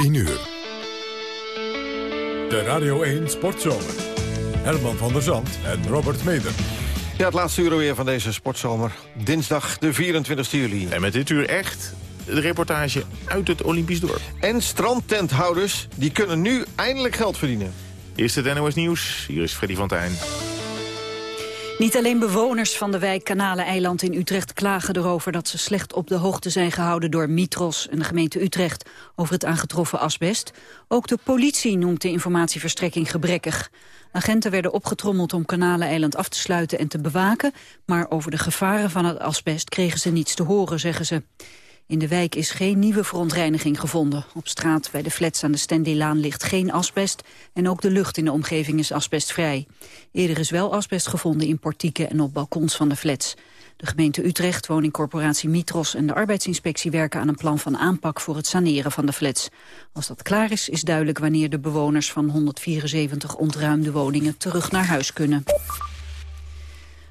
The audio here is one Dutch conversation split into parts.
10 uur. De Radio 1 Sportzomer. Herman van der Zand en Robert Meder. Ja, het laatste uur weer van deze sportzomer. Dinsdag de 24 juli. En met dit uur echt de reportage uit het Olympisch dorp. En strandtenthouders, die kunnen nu eindelijk geld verdienen. Eerst het NOS Nieuws, hier is Freddy van Tijn. Niet alleen bewoners van de wijk Kanaleneiland in Utrecht klagen erover dat ze slecht op de hoogte zijn gehouden door Mitros en de gemeente Utrecht over het aangetroffen asbest. Ook de politie noemt de informatieverstrekking gebrekkig. Agenten werden opgetrommeld om Kanaleneiland af te sluiten en te bewaken, maar over de gevaren van het asbest kregen ze niets te horen, zeggen ze. In de wijk is geen nieuwe verontreiniging gevonden. Op straat bij de flats aan de Stendelaan ligt geen asbest... en ook de lucht in de omgeving is asbestvrij. Eerder is wel asbest gevonden in portieken en op balkons van de flats. De gemeente Utrecht, woningcorporatie Mitros en de arbeidsinspectie werken aan een plan van aanpak voor het saneren van de flats. Als dat klaar is, is duidelijk wanneer de bewoners van 174 ontruimde woningen terug naar huis kunnen.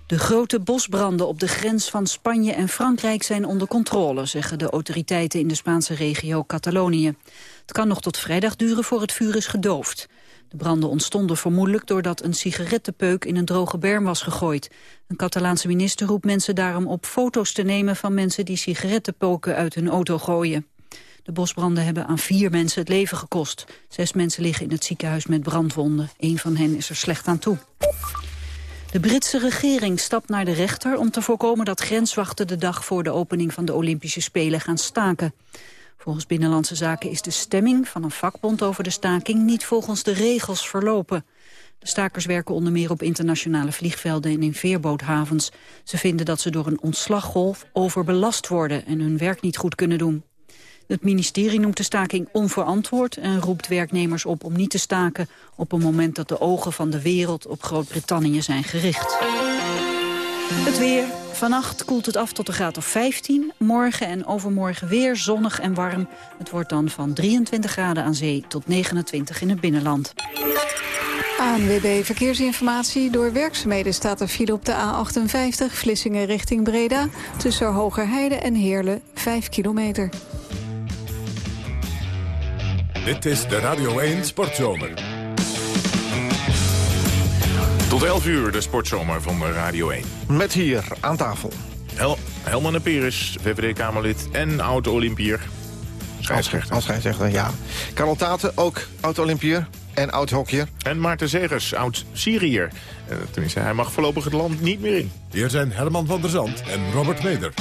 De grote bosbranden op de grens van Spanje en Frankrijk zijn onder controle, zeggen de autoriteiten in de Spaanse regio Catalonië. Het kan nog tot vrijdag duren voor het vuur is gedoofd. De branden ontstonden vermoedelijk doordat een sigarettenpeuk in een droge berm was gegooid. Een Catalaanse minister roept mensen daarom op foto's te nemen van mensen die sigarettenpoken uit hun auto gooien. De bosbranden hebben aan vier mensen het leven gekost. Zes mensen liggen in het ziekenhuis met brandwonden. Een van hen is er slecht aan toe. De Britse regering stapt naar de rechter om te voorkomen dat grenswachten de dag voor de opening van de Olympische Spelen gaan staken. Volgens Binnenlandse Zaken is de stemming van een vakbond over de staking niet volgens de regels verlopen. De stakers werken onder meer op internationale vliegvelden en in veerboothavens. Ze vinden dat ze door een ontslaggolf overbelast worden en hun werk niet goed kunnen doen. Het ministerie noemt de staking onverantwoord en roept werknemers op om niet te staken op een moment dat de ogen van de wereld op Groot-Brittannië zijn gericht. Het weer. Vannacht koelt het af tot een graad of 15. Morgen en overmorgen weer zonnig en warm. Het wordt dan van 23 graden aan zee tot 29 in het binnenland. ANWB Verkeersinformatie. Door werkzaamheden staat er file op de A58 Vlissingen richting Breda. Tussen Hogerheide en Heerlen 5 kilometer. Dit is de Radio 1 Sportzomer. Tot 11 uur de sportzomer van de Radio 1. Met hier aan tafel. Hel Helman de Peris, VVD-Kamerlid en oud-Olympier. Scheidsrechter. Als scheidsrechter, ja. Karel Taten, ook oud-Olympier en oud-hockeyer. En Maarten Zegers, oud-Syriër. Uh, tenminste, hij mag voorlopig het land niet meer in. Hier zijn Herman van der Zand en Robert Meder.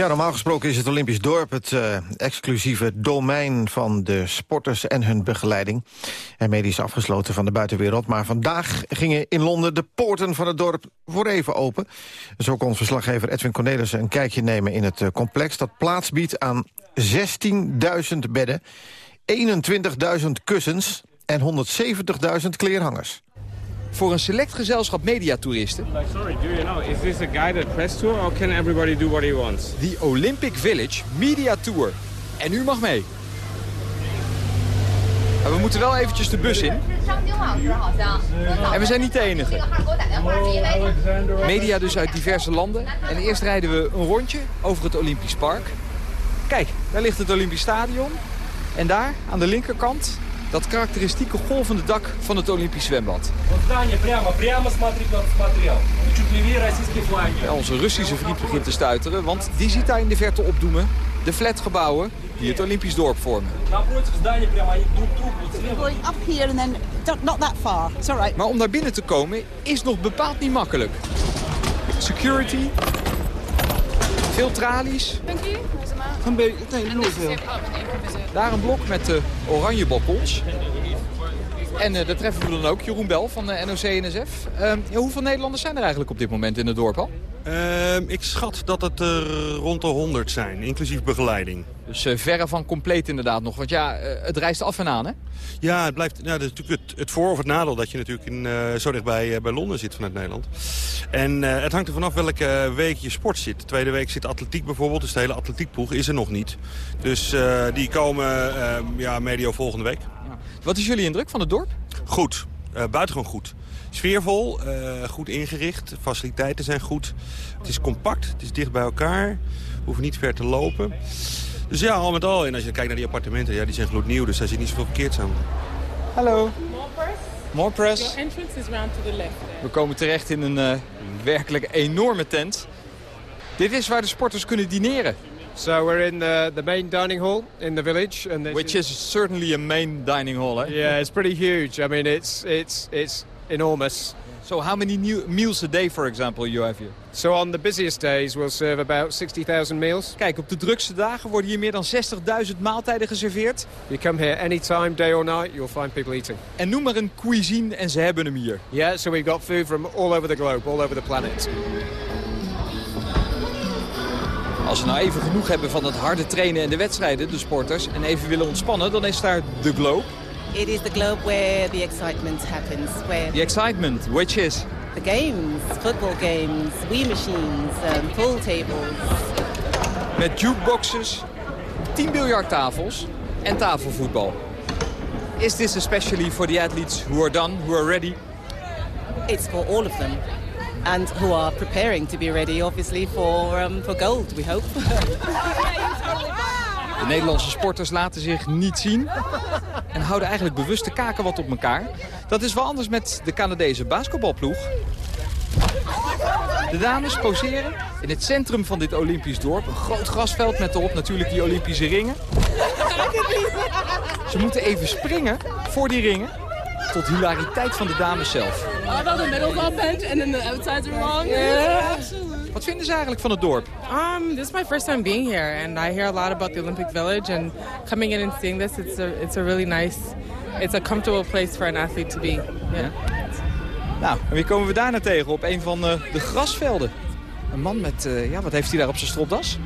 Ja, normaal gesproken is het Olympisch dorp het uh, exclusieve domein van de sporters en hun begeleiding. En medisch afgesloten van de buitenwereld. Maar vandaag gingen in Londen de poorten van het dorp voor even open. Zo kon verslaggever Edwin Cornelissen een kijkje nemen in het uh, complex... dat plaats biedt aan 16.000 bedden, 21.000 kussens en 170.000 kleerhangers. Voor een select gezelschap mediatoeristen. Sorry, do you know, is this a guided press tour or can everybody do what he wants? The Olympic Village Media Tour. En u mag mee. Maar we moeten wel eventjes de bus in. En we zijn niet de enige. Media dus uit diverse landen. En eerst rijden we een rondje over het Olympisch Park. Kijk, daar ligt het Olympisch Stadion. En daar, aan de linkerkant, dat karakteristieke golvende dak van het Olympisch zwembad. Ja, onze Russische vriend begint te stuiteren, want die ziet daar in de verte opdoemen de flatgebouwen die het Olympisch dorp vormen. Maar om naar binnen te komen is nog bepaald niet makkelijk. Security, veel tralies. Daar een blok met de oranje balkons. En uh, daar treffen we dan ook Jeroen Bel van de NOC-NSF. Uh, ja, hoeveel Nederlanders zijn er eigenlijk op dit moment in het dorp al? Uh, ik schat dat het er rond de 100 zijn, inclusief begeleiding. Dus uh, verre van compleet inderdaad nog. Want ja, uh, het reist af en aan, hè? Ja, het blijft, nou, dat is natuurlijk het, het voor- of het nadeel dat je natuurlijk in, zo dichtbij bij Londen zit vanuit Nederland. En het hangt er vanaf welke week je sport zit. De tweede week zit atletiek bijvoorbeeld, dus de hele atletiekploeg is er nog niet. Dus die komen ja, medio volgende week. Ja. Wat is jullie indruk van het dorp? Goed, buitengewoon goed sfeervol, uh, goed ingericht. Faciliteiten zijn goed. Het is compact, het is dicht bij elkaar. We hoeven niet ver te lopen. Dus ja, al met al. En als je kijkt naar die appartementen, ja, die zijn gloednieuw. Dus daar zit niet zoveel verkeerd aan. Hallo. More press. More press. Your entrance is round to the left. There. We komen terecht in een uh, werkelijk enorme tent. Dit is waar de sporters kunnen dineren. So we're in the, the main dining hall in the village. And Which is certainly a main dining hall, eh? Yeah, it's pretty huge. I mean, it's, it's, it's enormous. So how many meals a day, for example, you have here? So on the busiest days we'll serve about 60,000 meals. Kijk, op de drukste dagen worden hier meer dan 60.000 maaltijden geserveerd. You come here anytime, day or night, you'll find people eating. En noem maar een cuisine en ze hebben hem hier. Yeah, so we've got food from all over the globe, all over the planet. Als we nou even genoeg hebben van het harde trainen en de wedstrijden, de sporters, en even willen ontspannen, dan is daar de Globe. It is the globe where the excitement happens. Where The excitement, which is? the games, football games, Wii machines, um, pool tables. Met jukeboxes, 10 biljarttafels en tafelvoetbal. Is this especially for the athletes who are done, who are ready? It's for all of them. And who are preparing to be ready, obviously, for, um, for gold, we hope. De Nederlandse sporters laten zich niet zien en houden eigenlijk bewust de kaken wat op elkaar. Dat is wel anders met de Canadese basketbalploeg. De dames poseren in het centrum van dit Olympisch dorp. Een groot grasveld met erop natuurlijk die Olympische ringen. Ze moeten even springen voor die ringen. Tot hilariteit van de dames zelf. The middle's all bent and then the outsides are wrong. Yeah. Wat vinden ze eigenlijk van het dorp? Um, this is my first time being here, and I hear a lot about the Olympic Village. And coming in and seeing this, it's a it's a really nice, it's a comfortable place for an athlete to be. Yeah. Nou, en wie komen we daarna tegen? Op een van uh, de grasvelden. Een man met, uh, ja, wat heeft hij daar op zijn stropdas?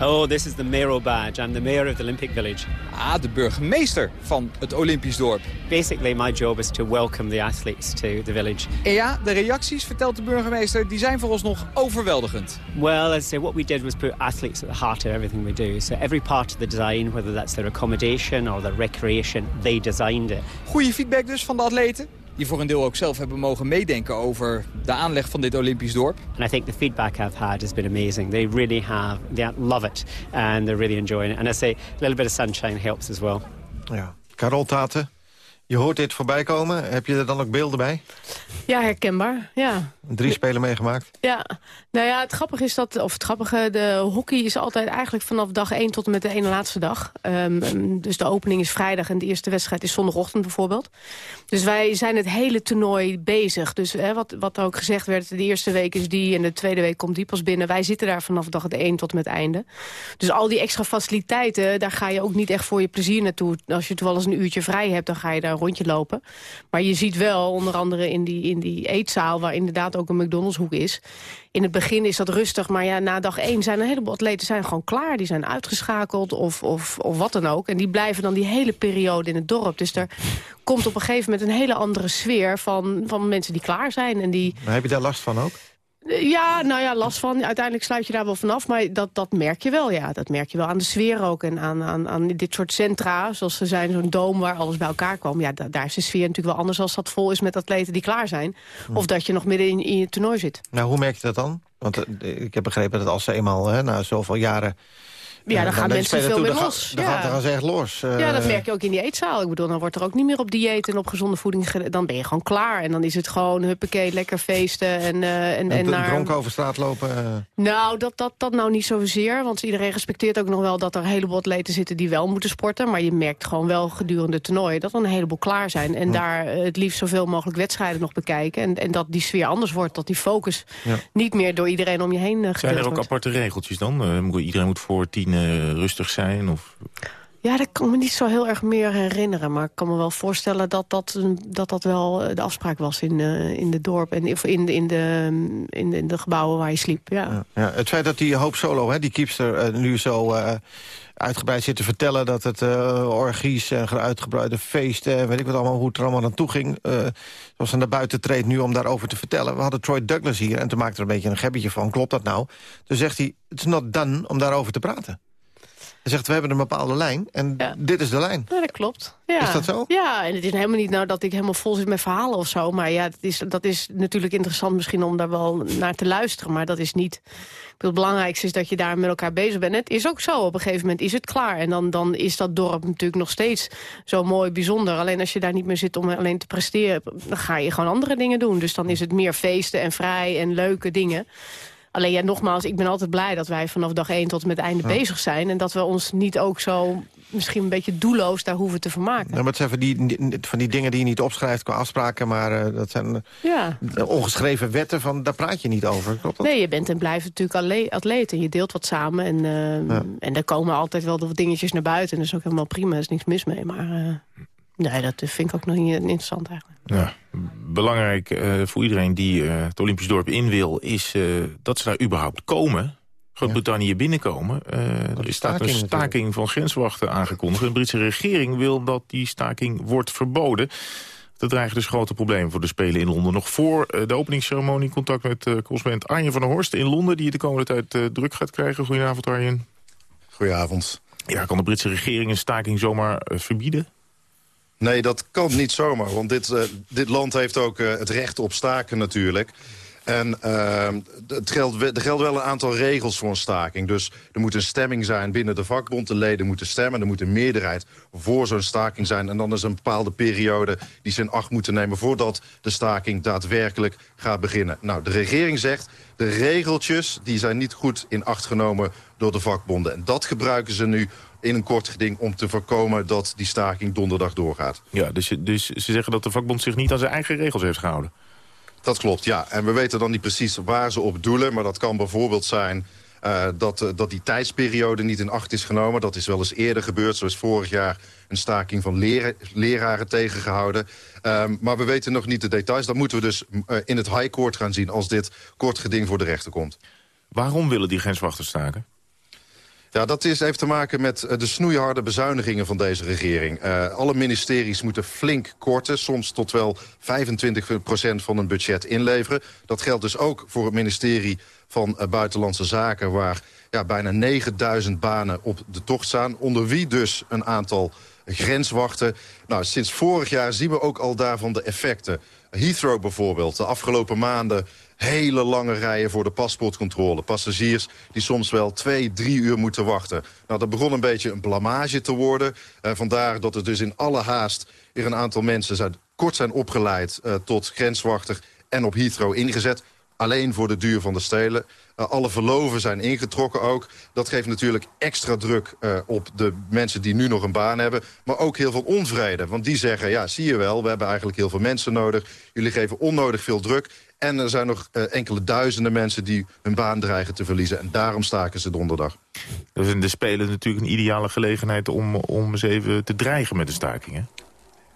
Oh, this is the mayoral badge. I'm the mayor of the Olympic Village. Ah, de burgemeester van het Olympisch dorp. Basically, my job is to welcome the athletes to the village. En ja, de reacties, vertelt de burgemeester, die zijn voor ons nog overweldigend. Well, as I say, what we did was put athletes at the heart of everything we do. So every part of the design, whether that's their accommodation or their recreation, they designed it. Goede feedback dus van de atleten die voor een deel ook zelf hebben mogen meedenken over de aanleg van dit Olympisch dorp. And I think the feedback I've had has been amazing. They really have, they love it and they're really enjoying it. And I say, a little bit of sunshine helps as well. Ja, Carol Taten, je hoort dit voorbij komen. Heb je er dan ook beelden bij? Ja, herkenbaar. Ja. Drie spelen meegemaakt? Ja. Nou ja, het grappige is dat, of het grappige, de hockey is altijd eigenlijk vanaf dag 1 tot en met de ene laatste dag. Um, dus de opening is vrijdag en de eerste wedstrijd is zondagochtend bijvoorbeeld. Dus wij zijn het hele toernooi bezig. Dus hè, wat, wat er ook gezegd werd, de eerste week is die en de tweede week komt die pas binnen. Wij zitten daar vanaf dag 1 tot en met einde. Dus al die extra faciliteiten, daar ga je ook niet echt voor je plezier naartoe. Als je toevallig een uurtje vrij hebt, dan ga je daar rondje lopen. Maar je ziet wel, onder andere in die, in die eetzaal, waar inderdaad ook een McDonald's hoek is. In het begin is dat rustig, maar ja, na dag één zijn een heleboel atleten zijn gewoon klaar. Die zijn uitgeschakeld of, of, of wat dan ook. En die blijven dan die hele periode in het dorp. Dus er komt op een gegeven moment een hele andere sfeer van, van mensen die klaar zijn. En die... Maar heb je daar last van ook? Ja, nou ja, last van. Uiteindelijk sluit je daar wel vanaf. Maar dat, dat merk je wel, ja. Dat merk je wel aan de sfeer ook. En aan, aan, aan dit soort centra, zoals ze zijn, zo'n doom waar alles bij elkaar kwam. Ja, da daar is de sfeer natuurlijk wel anders als dat vol is met atleten die klaar zijn. Of dat je nog midden in, in je toernooi zit. Nou, hoe merk je dat dan? Want uh, ik heb begrepen dat als ze eenmaal hè, na zoveel jaren ja, dan gaan mensen veel meer los. Dan, ja. dan gaan ze echt los. Uh... Ja, dat merk je ook in die eetzaal. Ik bedoel, dan wordt er ook niet meer op dieet en op gezonde voeding... Dan ben je gewoon klaar. En dan is het gewoon huppakee, lekker feesten. En, uh, en, en, en naar... dronken over straat lopen? Uh... Nou, dat, dat, dat nou niet zozeer. Want iedereen respecteert ook nog wel dat er een heleboel atleten zitten... die wel moeten sporten. Maar je merkt gewoon wel gedurende het toernooi... dat er een heleboel klaar zijn. En hm. daar het liefst zoveel mogelijk wedstrijden nog bekijken. En, en dat die sfeer anders wordt. Dat die focus ja. niet meer door iedereen om je heen uh, Zijn er ook wordt. aparte regeltjes dan? iedereen moet voor tien rustig zijn? Of... Ja, dat kan me niet zo heel erg meer herinneren. Maar ik kan me wel voorstellen dat dat, dat, dat wel de afspraak was in, uh, in de dorp. En, of in, in, de, in, de, in de gebouwen waar je sliep. Ja. Ja, ja. Het feit dat die Hoop Solo, hè, die kiepster, uh, nu zo uh, uitgebreid zit te vertellen... dat het orgies en uitgebreide feesten en weet ik wat allemaal... hoe het er allemaal aan toe ging. zoals ze naar buiten treedt nu om daarover te vertellen. We hadden Troy Douglas hier en toen maakte er een beetje een gebbetje van. Klopt dat nou? Toen zegt hij, it's not done om daarover te praten. Zegt, we hebben een bepaalde lijn en dit is de lijn. Ja, dat klopt. Ja. Is dat zo? Ja, en het is helemaal niet nou dat ik helemaal vol zit met verhalen of zo. Maar ja, dat is, dat is natuurlijk interessant misschien om daar wel naar te luisteren. Maar dat is niet... Het belangrijkste is dat je daar met elkaar bezig bent. het is ook zo, op een gegeven moment is het klaar. En dan, dan is dat dorp natuurlijk nog steeds zo mooi, bijzonder. Alleen als je daar niet meer zit om alleen te presteren... dan ga je gewoon andere dingen doen. Dus dan is het meer feesten en vrij en leuke dingen. Alleen ja, nogmaals, ik ben altijd blij dat wij vanaf dag 1 tot met het einde bezig zijn. En dat we ons niet ook zo misschien een beetje doelloos daar hoeven te vermaken. Nou, maar het zijn van die, van die dingen die je niet opschrijft qua afspraken... maar uh, dat zijn ja. ongeschreven wetten, van, daar praat je niet over. Klopt dat? Nee, je bent en blijft natuurlijk atleet en je deelt wat samen. En, uh, ja. en er komen altijd wel wat dingetjes naar buiten. En dat is ook helemaal prima, er is niks mis mee. Maar uh, nee, dat vind ik ook nog niet interessant eigenlijk. Ja, belangrijk uh, voor iedereen die uh, het Olympisch dorp in wil... is uh, dat ze daar überhaupt komen. Groot-Brittannië binnenkomen. er is staking, een staking van grenswachten aangekondigd. De Britse regering wil dat die staking wordt verboden. Dat dreigen dus grote problemen voor de Spelen in Londen. Nog voor de openingsceremonie contact met uh, correspondent Arjen van der Horst in Londen... die de komende tijd druk gaat krijgen. Goedenavond Arjen. Goedenavond. Ja, kan de Britse regering een staking zomaar verbieden? Nee, dat kan niet zomaar. Want dit, uh, dit land heeft ook uh, het recht op staken natuurlijk. En uh, het geldt, er gelden wel een aantal regels voor een staking. Dus er moet een stemming zijn binnen de vakbond. De leden moeten stemmen. Er moet een meerderheid voor zo'n staking zijn. En dan is een bepaalde periode die ze in acht moeten nemen... voordat de staking daadwerkelijk gaat beginnen. Nou, de regering zegt... de regeltjes die zijn niet goed in acht genomen door de vakbonden. En dat gebruiken ze nu in een kort geding om te voorkomen dat die staking donderdag doorgaat. Ja, dus, dus ze zeggen dat de vakbond zich niet aan zijn eigen regels heeft gehouden? Dat klopt, ja. En we weten dan niet precies waar ze op doelen... maar dat kan bijvoorbeeld zijn uh, dat, uh, dat die tijdsperiode niet in acht is genomen. Dat is wel eens eerder gebeurd. Zo is vorig jaar een staking van leraren tegengehouden. Um, maar we weten nog niet de details. Dat moeten we dus uh, in het High Court gaan zien... als dit kort geding voor de rechter komt. Waarom willen die grenswachters staken? Ja, dat is, heeft te maken met de snoeiharde bezuinigingen van deze regering. Uh, alle ministeries moeten flink korten, soms tot wel 25% van hun budget inleveren. Dat geldt dus ook voor het ministerie van uh, Buitenlandse Zaken... waar ja, bijna 9000 banen op de tocht staan. Onder wie dus een aantal grenswachten. Nou, sinds vorig jaar zien we ook al daarvan de effecten. Heathrow bijvoorbeeld, de afgelopen maanden hele lange rijen voor de paspoortcontrole. Passagiers die soms wel twee, drie uur moeten wachten. Nou, dat begon een beetje een blamage te worden. Uh, vandaar dat er dus in alle haast een aantal mensen zijn, kort zijn opgeleid... Uh, tot grenswachter en op Heathrow ingezet alleen voor de duur van de stelen. Uh, alle verloven zijn ingetrokken ook. Dat geeft natuurlijk extra druk op de mensen die nu nog een baan hebben. Maar ook heel veel onvrede. Want die zeggen, ja, zie je wel, we hebben eigenlijk heel veel mensen nodig. Jullie geven onnodig veel druk. En er zijn nog uh, enkele duizenden mensen die hun baan dreigen te verliezen. En daarom staken ze donderdag. Dat is in de Spelen natuurlijk een ideale gelegenheid om, om eens even te dreigen met de stakingen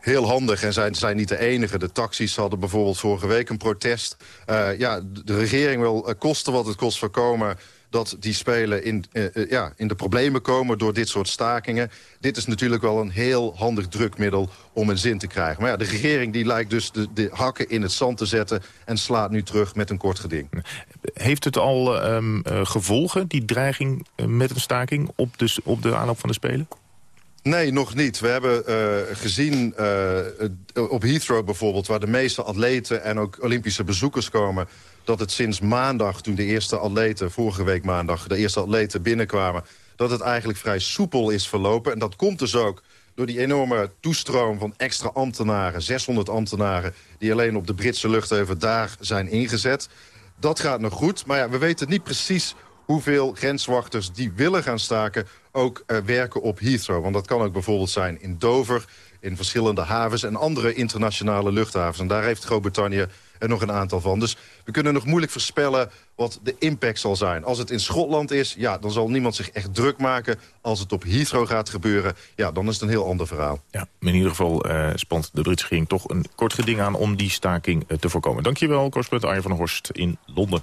heel handig en zijn, zijn niet de enige. De taxis hadden bijvoorbeeld vorige week een protest. Uh, ja, de regering wil uh, kosten wat het kost voorkomen dat die spelen in, uh, ja, in de problemen komen door dit soort stakingen. Dit is natuurlijk wel een heel handig drukmiddel om een zin te krijgen. Maar ja, de regering die lijkt dus de, hakken in het zand te zetten... en slaat nu terug met een kort geding. Heeft het al um, gevolgen, die dreiging met een staking... op de, op de aanloop van de Spelen? Nee, nog niet. We hebben uh, gezien uh, op Heathrow bijvoorbeeld... waar de meeste atleten en ook Olympische bezoekers komen... dat het sinds maandag, toen de eerste atleten, vorige week maandag... de eerste atleten binnenkwamen, dat het eigenlijk vrij soepel is verlopen. En dat komt dus ook door die enorme toestroom van extra ambtenaren... 600 ambtenaren die alleen op de Britse luchthaven daar zijn ingezet. Dat gaat nog goed, maar ja, we weten niet precies hoeveel grenswachters die willen gaan staken ook uh, werken op Heathrow. Want dat kan ook bijvoorbeeld zijn in Dover, in verschillende havens... en andere internationale luchthavens. En daar heeft Groot-Brittannië er nog een aantal van. Dus we kunnen nog moeilijk voorspellen wat de impact zal zijn. Als het in Schotland is, ja, dan zal niemand zich echt druk maken. Als het op Heathrow gaat gebeuren, ja, dan is het een heel ander verhaal. Ja, in ieder geval uh, spant de Britse regering toch een kort geding aan... om die staking uh, te voorkomen. Dankjewel, correspondent Arjen van Horst in Londen.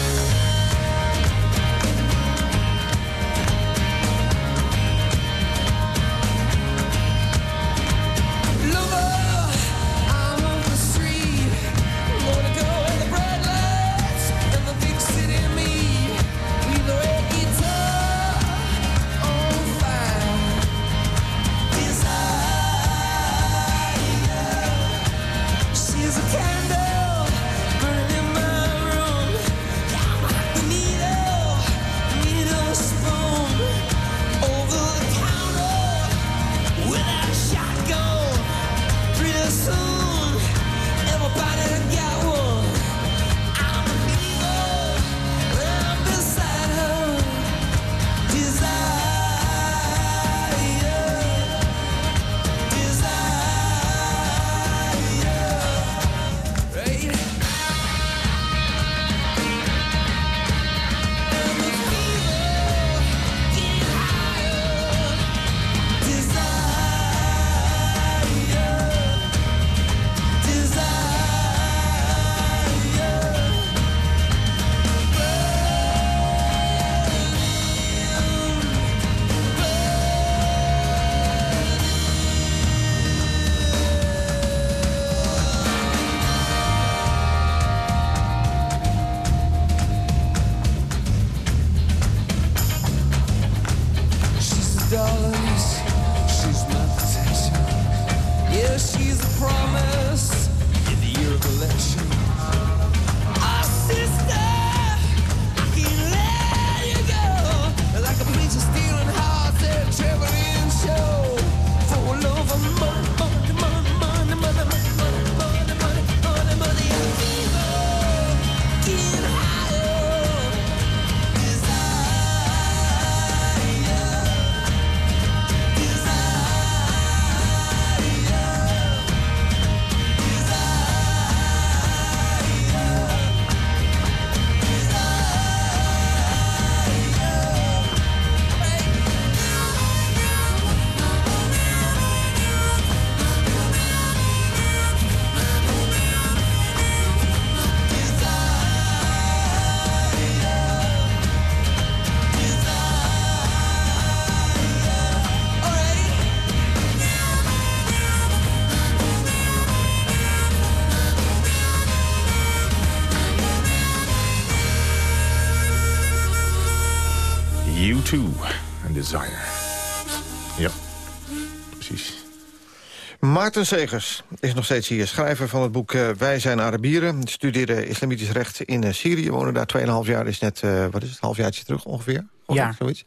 Maarten Segers is nog steeds hier, schrijver van het boek uh, Wij zijn Arabieren. Studeerde islamitisch recht in uh, Syrië, woonde daar 2,5 jaar. Is net, uh, wat is het, halfjaartje terug ongeveer? Ja. Zoiets.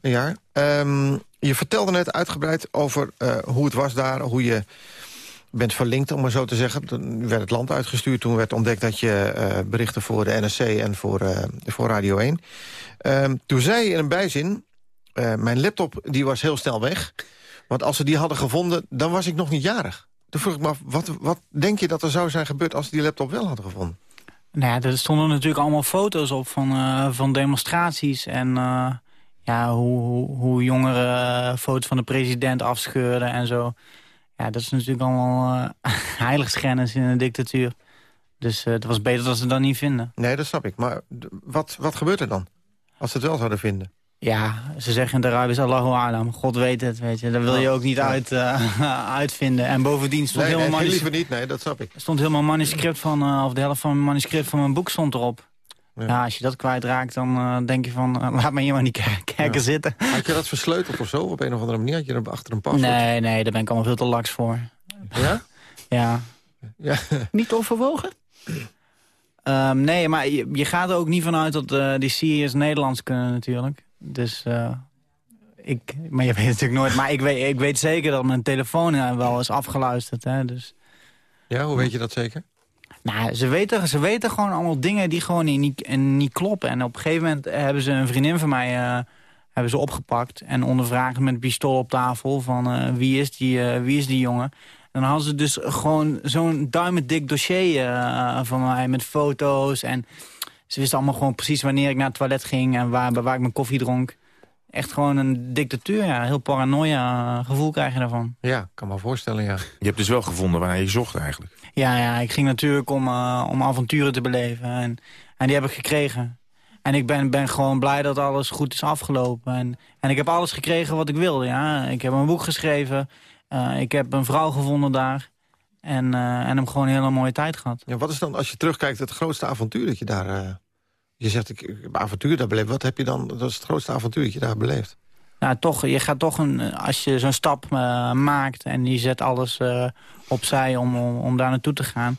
Een jaar. Um, je vertelde net uitgebreid over hoe het was daar, hoe je bent verlinkt, om maar zo te zeggen. Toen werd het land uitgestuurd. Toen werd ontdekt dat je berichten voor de NSC en voor, voor Radio 1. Uh, toen zei je in een bijzin... Mijn laptop die was heel snel weg. Want als ze die hadden gevonden, dan was ik nog niet jarig. Toen vroeg ik me af, wat, wat denk je dat er zou zijn gebeurd... als ze die laptop wel hadden gevonden? Nou ja, er stonden natuurlijk allemaal foto's op van, uh, van demonstraties... en uh, ja, hoe, hoe, hoe jongeren foto's van de president afscheurden en zo... Ja, dat is natuurlijk allemaal uh, heiligschennis in een dictatuur. Dus het was beter dat ze dan niet vinden. Nee, dat snap ik. Maar wat, wat gebeurt er dan? Als ze het wel zouden vinden? Ja, ze zeggen in het Arabisch Allahu Alam. God weet het, weet je. Dat wil je ook niet uit, uh, uitvinden. En bovendien stond nee, helemaal... Nee, liever niet. Nee, dat snap ik. stond helemaal manuscript van... of de helft van mijn manuscript van mijn boek stond erop. Ja. ja als je dat kwijtraakt, dan uh, denk je van... Uh, laat me hier maar niet kijken ja. zitten. Had je dat versleuteld of zo? Op een of andere manier? Had je er achter een paswoord? Nee, nee, daar ben ik allemaal veel te laks voor. Ja? Ja. ja. Niet overwogen? Um, nee, maar je, je, gaat er ook niet vanuit dat uh, die Syriërs Nederlands kunnen natuurlijk. Dus ik... Maar je weet het natuurlijk nooit. Maar ik weet, ik weet zeker dat mijn telefoon wel is afgeluisterd. Hè, dus. Ja, hoe weet je dat zeker? Nou, ze weten, ze weten gewoon allemaal dingen die gewoon niet, niet kloppen. En op een gegeven moment hebben ze een vriendin van mij uh, hebben ze opgepakt... en ondervraagd met een pistool op tafel van uh, wie, is die, uh, wie is die jongen. En dan hadden ze dus gewoon zo'n duimendik dossier van mij met foto's. En ze wisten allemaal gewoon precies wanneer ik naar het toilet ging... en waar, waar ik mijn koffie dronk. Echt gewoon een dictatuur, ja. Heel paranoia gevoel krijg je daarvan. Ja, kan me voorstellen, ja. Je hebt dus wel gevonden waar je zocht eigenlijk. Ja, ja, ik ging natuurlijk om, uh, om avonturen te beleven. En, en die heb ik gekregen. En ik ben, ben gewoon blij dat alles goed is afgelopen. En, en ik heb alles gekregen wat ik wilde, ja. Ik heb een boek geschreven. Uh, ik heb een vrouw gevonden daar. En, uh, en hem gewoon een hele mooie tijd gehad. Ja, wat is dan, als je terugkijkt, het grootste avontuur dat je daar... Je zegt, ik heb avontuur daar beleefd. Wat heb je dan, dat is het grootste avontuur dat je daar beleeft? Nou, toch, je gaat toch, een, als je zo'n stap uh, maakt en je zet alles opzij om, om, om, daar naartoe te gaan...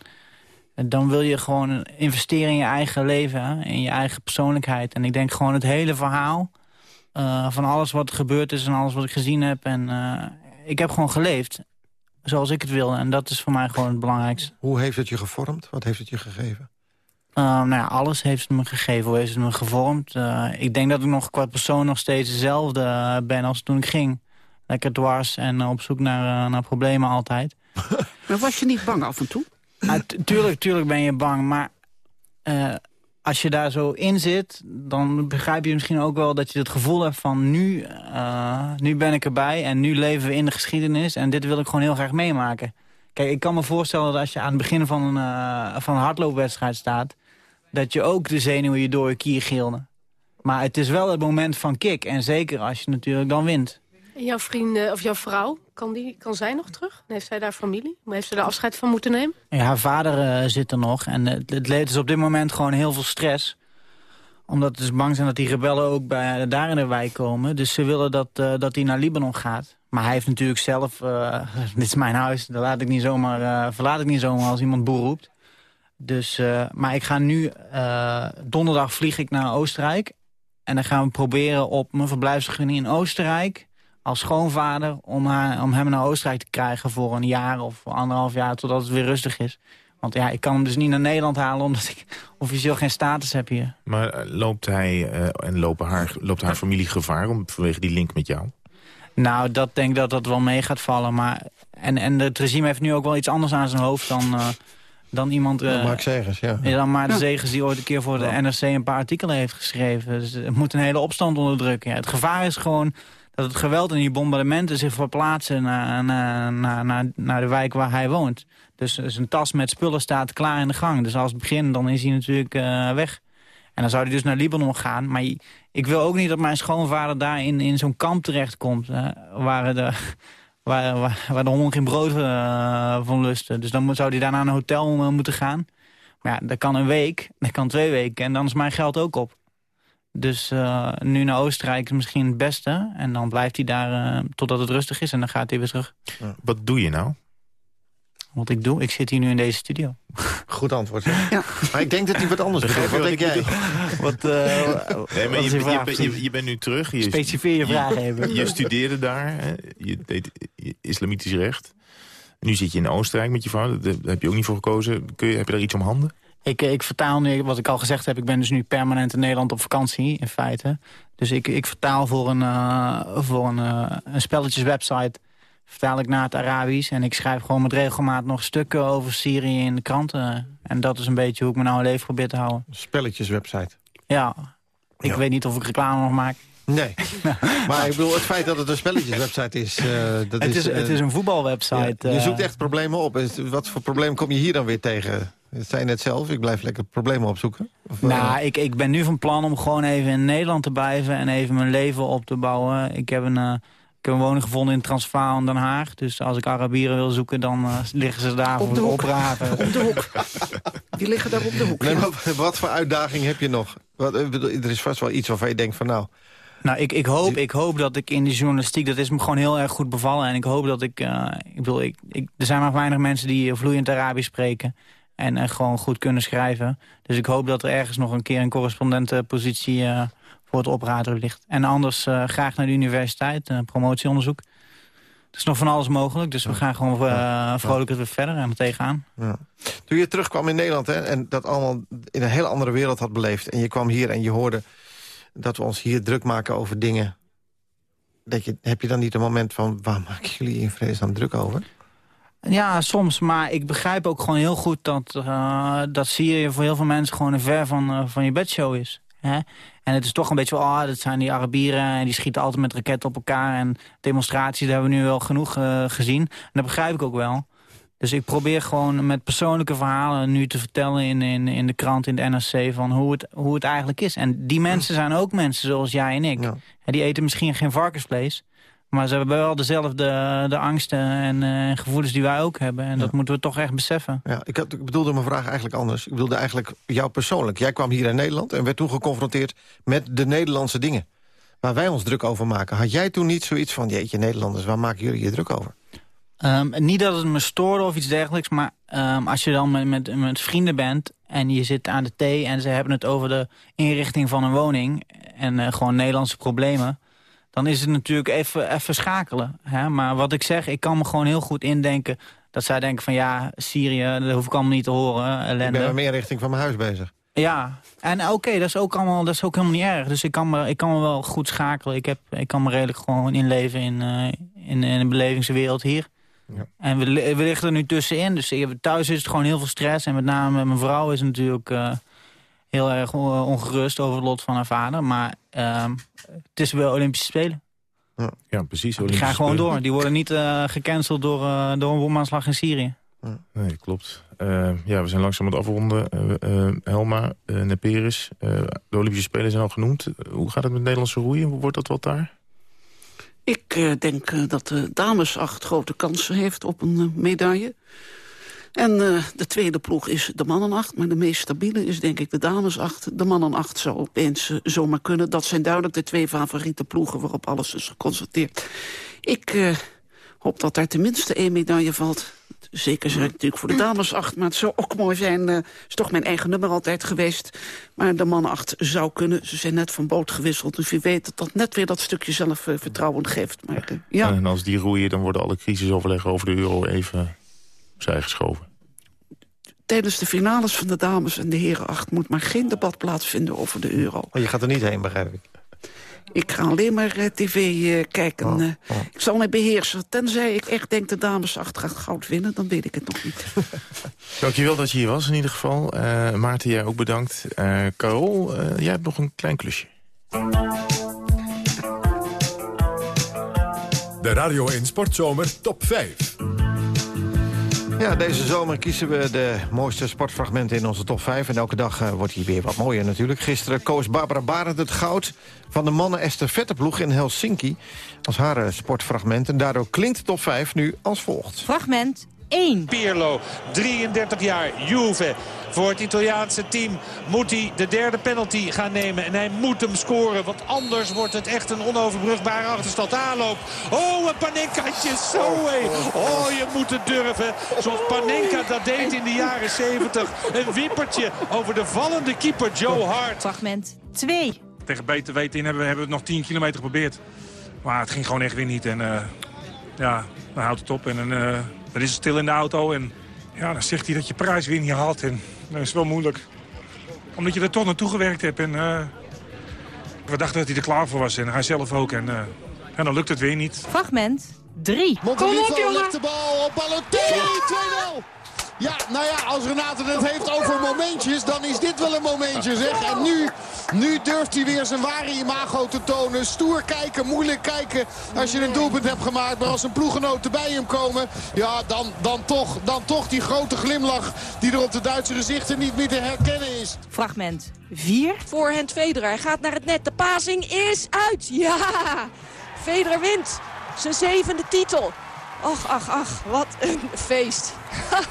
dan wil je gewoon investeren in je eigen leven, hè, in je eigen persoonlijkheid. En ik denk gewoon het hele verhaal van alles wat er gebeurd is en alles wat ik gezien heb. En ik heb gewoon geleefd zoals ik het wilde. En dat is voor mij gewoon het belangrijkste. Hoe heeft het je gevormd? Wat heeft het je gegeven? Uh, nou ja, alles heeft het me gegeven, hoe heeft het me gevormd. Uh, ik denk dat ik nog qua persoon nog steeds dezelfde ben als toen ik ging. Lekker dwars en op zoek naar, uh, naar problemen altijd. maar was je niet bang af en toe? tuurlijk, tuurlijk ben je bang, maar als je daar zo in zit... dan begrijp je misschien ook wel dat je het gevoel hebt van... nu, nu ben ik erbij en nu leven we in de geschiedenis... en dit wil ik gewoon heel graag meemaken. Kijk, ik kan me voorstellen dat als je aan het begin van een, van een hardloopwedstrijd staat dat je ook de zenuwen je door je kier gilden. Maar het is wel het moment van kick. En zeker als je natuurlijk dan wint. Jouw vrienden of jouw vrouw, kan, die, kan zij nog terug? Heeft zij daar familie? Heeft ze daar afscheid van moeten nemen? Ja, haar vader uh, zit er nog. En het, het leed dus op dit moment gewoon heel veel stress. Omdat ze bang zijn dat die rebellen ook bij, daar in de wijk komen. Dus ze willen dat, uh, dat hij naar Libanon gaat. Maar hij heeft natuurlijk zelf... Dit is mijn huis, daar laat ik niet zomaar, verlaat ik niet zomaar als iemand boer. Dus, maar ik ga nu, donderdag vlieg ik naar Oostenrijk. En dan gaan we proberen op mijn verblijfsvergunning in Oostenrijk... als schoonvader om, haar, om hem naar Oostenrijk te krijgen voor een jaar of anderhalf jaar... totdat het weer rustig is. Want ja, ik kan hem dus niet naar Nederland halen omdat ik officieel geen status heb hier. Maar uh, loopt hij en lopen haar, loopt haar familie gevaar om, vanwege die link met jou? Nou, dat denk ik dat dat wel mee gaat vallen. Maar, en, en het regime heeft nu ook wel iets anders aan zijn hoofd dan dan iemand... Uh, Mark Zegers, ja. ja. Dan maar de Zegers die ooit een keer voor de. NRC een paar artikelen heeft geschreven. Dus het moet een hele opstand onderdrukken. Ja, het gevaar is gewoon dat het geweld en die bombardementen zich verplaatsen naar, naar, naar, naar, de wijk waar hij woont. Dus zijn tas met spullen staat klaar in de gang. Dus als het begint, dan is hij natuurlijk uh, weg. En dan zou hij dus naar Libanon gaan. Maar ik wil ook niet dat mijn schoonvader daar in, in zo'n kamp terechtkomt. Uh, waar de waar, waar, waar honger geen brood uh, van lusten. Dus dan zou hij daarna naar een hotel moeten gaan. Maar ja, dat kan een week, dat kan twee weken en dan is mijn geld ook op. Dus uh, nu naar Oostenrijk is misschien het beste. En dan blijft hij daar uh, totdat het rustig is en dan gaat hij weer terug. Wat doe je nou? Wat ik doe? Ik zit hier nu in deze studio. Goed antwoord. Ja. Maar ik denk dat hij wat anders begrijpt. Wat denk jij? Wat, uh, nee, maar je, je, je, je, bent nu terug. Je, Specifieer je vraag even. Je studeerde daar. Hè? Je deed islamitisch recht. Nu zit je in Oostenrijk met je vrouw. Daar heb je ook niet voor gekozen. Kun je, heb je daar iets om handen? Ik, ik vertaal nu, wat ik al gezegd heb, ik ben dus nu permanent in Nederland op vakantie, in feite. Dus ik, ik vertaal voor een, uh, voor een, uh, een spelletjeswebsite, vertaal ik naar het Arabisch. En ik schrijf gewoon met regelmaat nog stukken over Syrië in de kranten. En dat is een beetje hoe ik me nou leven probeer te houden. Spelletjeswebsite? Ja. Ik weet niet of ik reclame nog maak. Nee, maar ik bedoel, het feit dat het een spelletjeswebsite is... Uh, dat het, is, is het is een voetbalwebsite. Ja, je zoekt echt problemen op. Wat voor probleem kom je hier dan weer tegen? Dat zei je net zelf, ik blijf lekker problemen opzoeken. Of, nou, ik, ik ben nu van plan om gewoon even in Nederland te blijven... en even mijn leven op te bouwen. Ik heb een, uh, ik heb een woning gevonden in Transvaal in Den Haag. Dus als ik Arabieren wil zoeken, dan uh, liggen ze daar op de hoek. op de hoek. Die liggen daar op de hoek. Nee, ja. wat, wat, voor uitdaging heb je nog? Wat, er is vast wel iets waarvan je denkt van nou... Nou, ik, ik, hoop, ik hoop dat ik in de journalistiek, dat is me gewoon heel erg goed bevallen. En ik hoop dat ik, uh, ik bedoel, ik, ik, er zijn maar weinig mensen die vloeiend Arabisch spreken. En uh, gewoon goed kunnen schrijven. Dus ik hoop dat er ergens nog een keer een correspondentenpositie uh, voor het opraderen ligt. En anders graag naar de universiteit, promotieonderzoek. Er is nog van alles mogelijk, dus we gaan gewoon vrolijk weer verder en tegenaan. Ja. Toen je terugkwam in Nederland hè, en dat allemaal in een hele andere wereld had beleefd... en je kwam hier en je hoorde dat we ons hier druk maken over dingen... Dat je, heb je dan niet een moment van... waar maken jullie in vredesnaam druk over? Ja, soms. Maar ik begrijp ook gewoon heel goed dat, uh, dat Syrië voor heel veel mensen gewoon een ver van, uh, van je bedshow is. Hè? En het is toch een beetje, oh, dat zijn die Arabieren en die schieten altijd met raketten op elkaar. En demonstraties, daar hebben we nu wel genoeg uh, gezien. En dat begrijp ik ook wel. Dus ik probeer gewoon met persoonlijke verhalen nu te vertellen in, in, in de krant, in de NRC, van hoe het, hoe het eigenlijk is. En die mensen zijn ook mensen zoals jij en ik. Ja. En die eten misschien geen varkensvlees, maar ze hebben wel dezelfde de angsten en uh, gevoelens die wij ook hebben. En ja. dat moeten we toch echt beseffen. Ja, ik, had, ik bedoelde mijn vraag eigenlijk anders. Ik wilde eigenlijk jou persoonlijk. Jij kwam hier in Nederland en werd toen geconfronteerd met de Nederlandse dingen. Waar wij ons druk over maken. Had jij toen niet zoiets van, jeetje Nederlanders, waar maken jullie je druk over? Um, niet dat het me stoorde of iets dergelijks, maar um, als je dan met, met, met, vrienden bent... en je zit aan de thee en ze hebben het over de inrichting van een woning... en uh, gewoon Nederlandse problemen... dan is het natuurlijk even, even schakelen. Hè? Maar wat ik zeg, ik kan me gewoon heel goed indenken... dat zij denken van ja, Syrië, dat hoef ik allemaal niet te horen. Ellende. Ik ben meer richting van mijn huis bezig. Ja, en oké, okay, dat is ook allemaal, dat is ook helemaal niet erg. Dus ik kan me, ik kan me wel goed schakelen. Ik, heb, ik kan me redelijk gewoon inleven in, uh, in, in de belevingswereld hier. Ja. En we, we liggen er nu tussenin. Dus thuis is het gewoon heel veel stress. En met name mijn vrouw is natuurlijk uh, heel erg ongerust over het lot van haar vader. Maar uh, het is wel Olympische Spelen. Ja, ja precies. Die gaan gewoon door. Die worden niet uh, gecanceld door, uh, door een bomaanslag in Syrië. Nee, klopt. Uh, ja, we zijn langzaam aan het afronden. Helma, Neperis, de Olympische Spelen zijn al genoemd. hoe gaat het met Nederlandse roeien? Wordt dat wat daar? Ik uh, denk uh, dat de damesacht grote kansen heeft op een uh, medaille. En de tweede ploeg is de mannenacht. Maar de meest stabiele is denk ik de damesacht. De mannenacht zou opeens zomaar kunnen. Dat zijn duidelijk de twee favoriete ploegen waarop alles is geconstateerd. Ik hoop dat daar tenminste één medaille valt. Zeker ik natuurlijk voor de dames acht. Maar het zou ook mooi zijn. Uh, is toch mijn eigen nummer altijd geweest. Maar de mannen acht zou kunnen. Ze zijn net van boot gewisseld. Dus wie weet dat dat net weer dat stukje zelfvertrouwen uh, geeft. Maar, uh, ja. En als die roeien, dan worden alle crisisoverleggen over de euro even opzij geschoven. Tijdens de finales van de dames en de heren acht moet maar geen debat plaatsvinden over de euro. Maar je gaat er niet heen, begrijp ik. Ik ga alleen maar uh, tv uh, kijken. Oh, oh. Ik zal mij beheersen. Tenzij ik echt denk de dames acht gaat goud winnen, dan weet ik het nog niet. Dankjewel dat je hier was in ieder geval. Uh, Maarten, jij ook bedankt. Carol, jij hebt nog een klein klusje. De Radio 1 Sportzomer Top 5. Ja, deze zomer kiezen we de mooiste sportfragmenten in onze top 5. En elke dag uh, wordt hij weer wat mooier natuurlijk. Gisteren koos Barbara Barend het goud van de mannen estafetteploeg in Helsinki... als haar sportfragment. En daardoor klinkt de top 5 nu als volgt. Fragment 1. Pirlo, 33 jaar, Juve. Voor het Italiaanse team moet hij de derde penalty gaan nemen. En hij moet hem scoren, want anders wordt het echt een onoverbrugbare achterstand. Aanloop. Oh, een Panenkaatje. Zo hé. Oh, je moet het durven. Zoals Panenka dat deed in de jaren 70. Een wippertje over de vallende keeper Joe Hart. Fragment 2. Tegen beter weten in hebben we, hebben we het nog 10 kilometer geprobeerd. Maar het ging gewoon echt weer niet. En uh, ja, dan houdt het op. En uh, dan is het stil in de auto. En ja, dan zegt hij dat je prijs weer niet haalt. En dat is wel moeilijk. Omdat je er toch naartoe gewerkt hebt. En uh, we dachten dat hij er klaar voor was. En hij zelf ook. En, en dan lukt het weer niet. Fragment 3. Kom op, jongen! legt de bal op Balotelli. 2-0. Ja, nou ja, als Renate het heeft over momentjes, dan is dit wel een momentje, zeg. En nu, nu durft hij weer zijn ware imago te tonen. Stoer kijken, moeilijk kijken als je een doelpunt hebt gemaakt. Maar als een ploegenoten bij hem komen, ja, dan, dan, toch, dan toch die grote glimlach die er op de Duitse gezichten niet meer te herkennen is. Fragment 4. Voorhand Federer, hij gaat naar het net. De pasing is uit. Ja, Federer wint zijn zevende titel. Ach, ach, ach, wat een feest.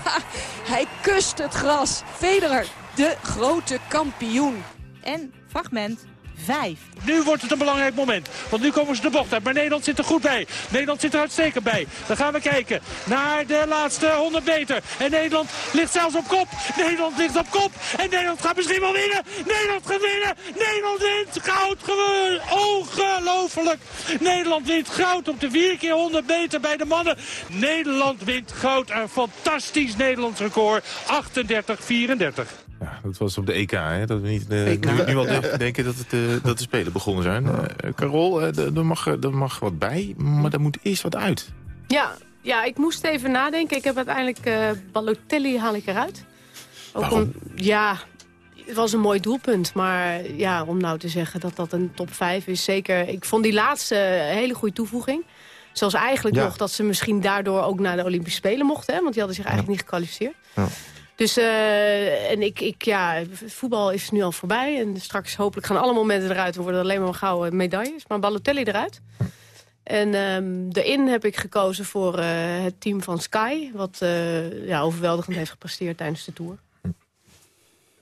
Hij kust het gras. Federer, de grote kampioen. En fragment 5. Nu wordt het een belangrijk moment. Want nu komen ze de bocht uit. Maar Nederland zit er goed bij. Nederland zit er uitstekend bij. Dan gaan we kijken naar de laatste 100 meter. En Nederland ligt zelfs op kop. Nederland ligt op kop. En Nederland gaat misschien wel winnen. Nederland gaat winnen. Nederland wint goud. Ongelooflijk. Nederland wint goud op de 4 keer 100 meter bij de mannen. Nederland wint goud. Een fantastisch Nederlands record. 38-34. Ja, dat was op de EK, hè? Dat we niet uh, nu, nu al denken dat, het, uh, dat de Spelen begonnen zijn. Uh, Carol, er, mag, er mag wat bij, maar er moet eerst wat uit. Ja, ja ik moest even nadenken. Ik heb uiteindelijk Balotelli haal ik eruit. Ook om, ja, het was een mooi doelpunt. Maar ja, om nou te zeggen dat dat een top 5 is, zeker... Ik vond die laatste een hele goede toevoeging. Zoals eigenlijk nog dat ze misschien daardoor ook naar de Olympische Spelen mochten. Hè? Want die hadden zich eigenlijk niet gekwalificeerd. Ja. Dus uh, en ik, ik, ja, voetbal is nu al voorbij. En straks hopelijk gaan alle momenten eruit. We worden alleen maar gouden medailles. Maar Balotelli eruit. En um, erin heb ik gekozen voor uh, het team van Sky. Wat uh, ja, overweldigend heeft gepresteerd tijdens de Tour.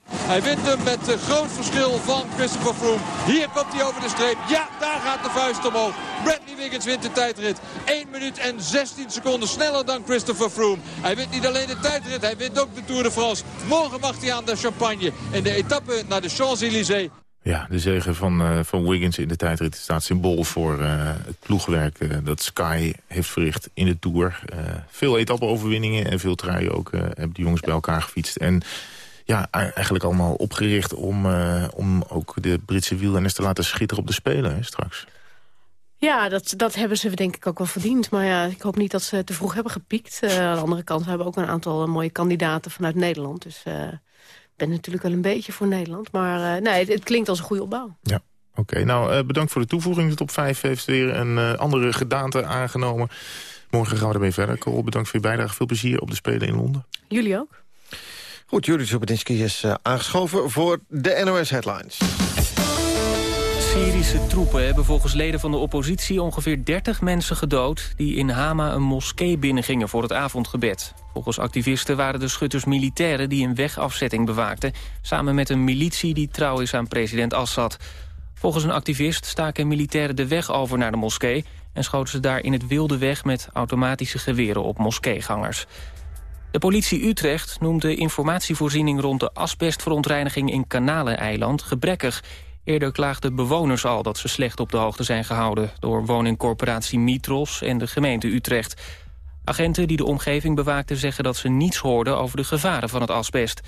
Hij wint hem met groot verschil van Christopher Froome. Hier komt hij over de streep. Ja, daar gaat de vuist omhoog. Bradley Wiggins wint de tijdrit. 1 minuut en 16 seconden sneller dan Christopher Froome. Hij wint niet alleen de tijdrit, hij wint ook de Tour de France. Morgen mag hij aan de champagne. En de etappe naar de Champs-Élysées. Ja, de zegen van, uh, van Wiggins in de tijdrit staat symbool voor uh, het ploegwerk uh, dat Sky heeft verricht in de Tour. veel etappe-overwinningen en veel truien ook hebben die jongens bij elkaar gefietst. En ja, eigenlijk allemaal opgericht om, uh, om ook de Britse wielrenners te laten schitteren op de Spelen hè, straks. Ja, dat, dat hebben ze denk ik ook wel verdiend. Maar ja, ik hoop niet dat ze te vroeg hebben gepiekt. Uh, aan de andere kant we hebben ook een aantal mooie kandidaten vanuit Nederland. Dus uh, ik ben natuurlijk wel een beetje voor Nederland. Maar nee, het, het, klinkt als een goede opbouw. Ja. Oké, nou bedankt voor de toevoeging. De top 5 heeft weer een andere gedaante aangenomen. Morgen gaan we ermee verder. Cole, bedankt voor je bijdrage. Veel plezier op de Spelen in Londen. Jullie ook. Goed, Judith Sobetinski is uh, aangeschoven voor de NOS Headlines. Syrische troepen hebben volgens leden van de oppositie ongeveer 30 mensen gedood... die in Hama een moskee binnengingen voor het avondgebed. Volgens activisten waren de schutters militairen die een wegafzetting bewaakten... samen met een militie die trouw is aan president Assad. Volgens een activist staken militairen de weg over naar de moskee... en schoten ze daar in het wilde weg met automatische geweren op moskeegangers. De politie Utrecht noemt de informatievoorziening rond de asbestverontreiniging in Kanaleneiland gebrekkig. Eerder klaagden bewoners al dat ze slecht op de hoogte zijn gehouden... door woningcorporatie Mitros en de gemeente Utrecht. Agenten die de omgeving bewaakten zeggen dat ze niets hoorden... over de gevaren van het asbest.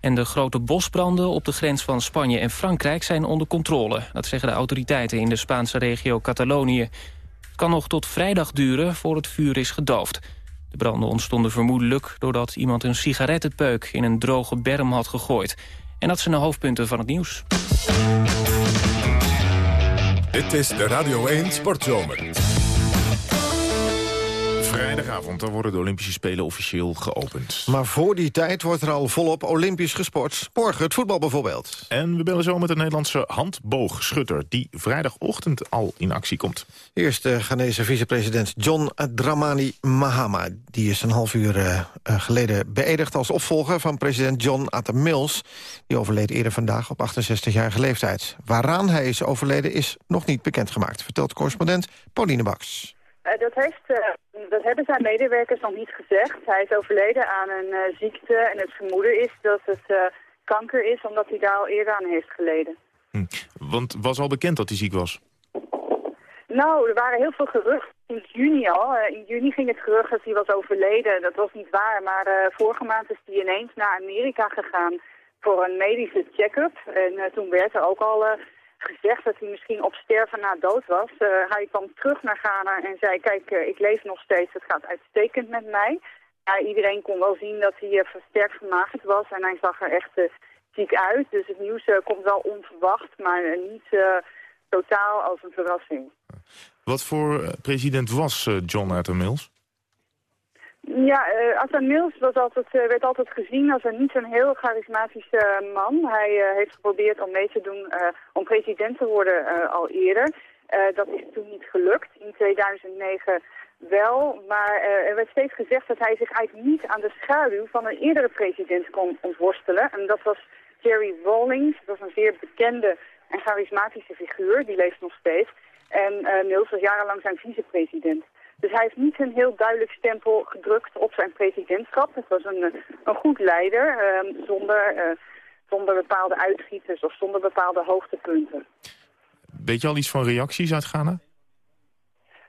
En de grote bosbranden op de grens van Spanje en Frankrijk zijn onder controle. Dat zeggen de autoriteiten in de Spaanse regio Catalonië. Het kan nog tot vrijdag duren voor het vuur is gedoofd. De branden ontstonden vermoedelijk doordat iemand een sigarettenpeuk in een droge berm had gegooid. En dat zijn de hoofdpunten van het nieuws. Dit is de Radio 1 Sportzomer. Vrijdag Vrijdagavond dan worden de Olympische Spelen officieel geopend. Maar voor die tijd wordt er al volop Olympisch gesport. Morgen het voetbal bijvoorbeeld. En we bellen zo met de Nederlandse handboogschutter... die vrijdagochtend al in actie komt. Eerst de Ghanese vicepresident John Dramani Mahama. Die is een half uur uh, geleden beëdigd als opvolger van president John Atta Mills. Die overleed eerder vandaag op 68-jarige leeftijd. Waaraan hij is overleden is nog niet bekendgemaakt... vertelt correspondent Pauline Baks. Uh, dat, heeft, uh, dat hebben zijn medewerkers nog niet gezegd. Hij is overleden aan een uh, ziekte en het vermoeden is dat het kanker is... omdat hij daar al eerder aan heeft geleden. Hm. Want was al bekend dat hij ziek was? Nou, er waren heel veel geruchten. In juni al. in juni ging het gerucht dat hij was overleden. Dat was niet waar, maar vorige maand is hij ineens naar Amerika gegaan... voor een medische check-up. En toen werd er ook al gezegd dat hij misschien op sterven na dood was. Uh, hij kwam terug naar Ghana en zei, kijk, uh, ik leef nog steeds, het gaat uitstekend met mij. Ja, iedereen kon wel zien dat hij uh, versterkt vermagerd was en hij zag er echt ziek uit. Dus het nieuws komt wel onverwacht, maar niet totaal als een verrassing. Wat voor president was John Atta Mills? Ja, uh, Assa Mills was altijd, uh, werd altijd gezien als een niet zo'n heel charismatische man. Hij heeft geprobeerd om mee te doen om president te worden al eerder. dat is toen niet gelukt. In 2009 wel, maar er werd steeds gezegd dat hij zich eigenlijk niet aan de schaduw van een eerdere president kon ontworstelen. En dat was Jerry Rawlings. Dat was een zeer bekende en charismatische figuur, die leeft nog steeds. En Mills was jarenlang zijn vicepresident. Dus hij heeft niet een heel duidelijk stempel gedrukt op zijn presidentschap. Het was een, een goed leider, uh, zonder, uh, zonder bepaalde uitschieters of zonder bepaalde hoogtepunten. Weet je al iets van reacties uit Ghana?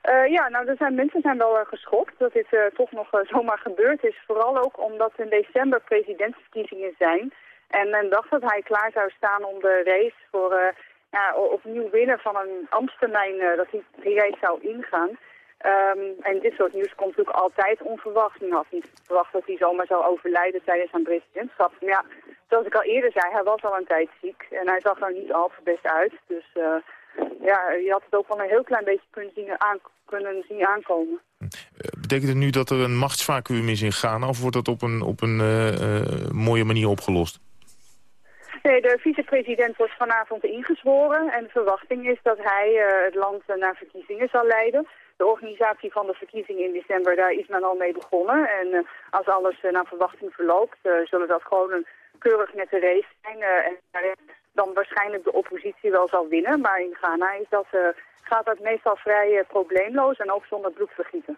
Uh, ja, nou, er zijn mensen zijn wel geschokt dat dit toch nog zomaar gebeurd is. Vooral ook omdat in december presidentsverkiezingen zijn. En men dacht dat hij klaar zou staan om de race voor ja, opnieuw winnen van een ambtstermijn, dat hij die race zou ingaan. Um, en dit soort nieuws komt natuurlijk altijd onverwacht. Men had niet verwacht dat hij zomaar zou overlijden tijdens zijn presidentschap. Maar ja, zoals ik al eerder zei, hij was al een tijd ziek. En hij zag er niet al te best uit. Dus uh, ja, je had het ook wel een heel klein beetje kunnen zien, aan, kunnen zien aankomen. Betekent het nu dat er een machtsvacuum is in Ghana? Of wordt dat op een, op een uh, uh, mooie manier opgelost? Nee, de vicepresident wordt vanavond ingezworen. En de verwachting is dat hij het land naar verkiezingen zal leiden de organisatie van de verkiezingen in december, daar is men al mee begonnen. En uh, als alles uh, naar verwachting verloopt, uh, zullen dat gewoon een keurig nette race zijn. en dan waarschijnlijk de oppositie wel zal winnen. Maar in Ghana is dat, gaat dat meestal vrij probleemloos en ook zonder bloedvergieten.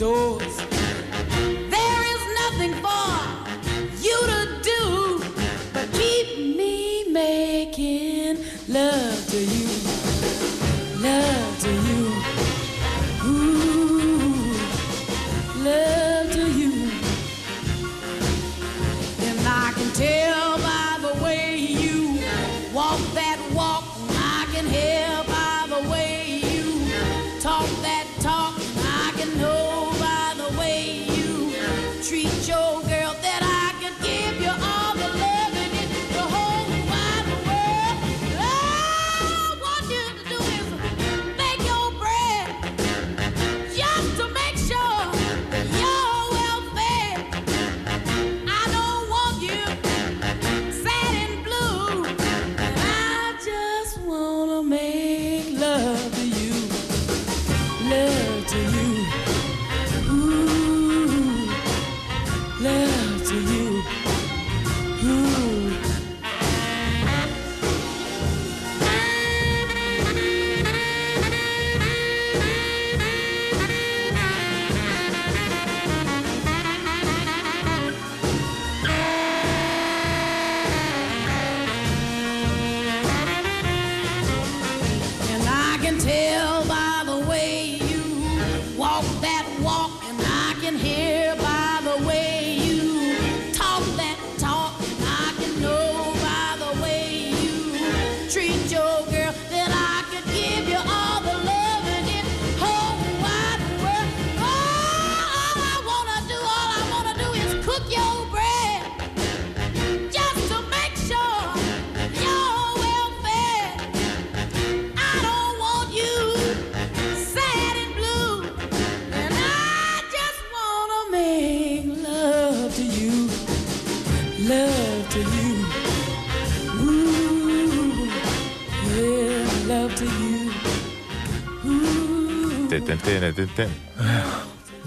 you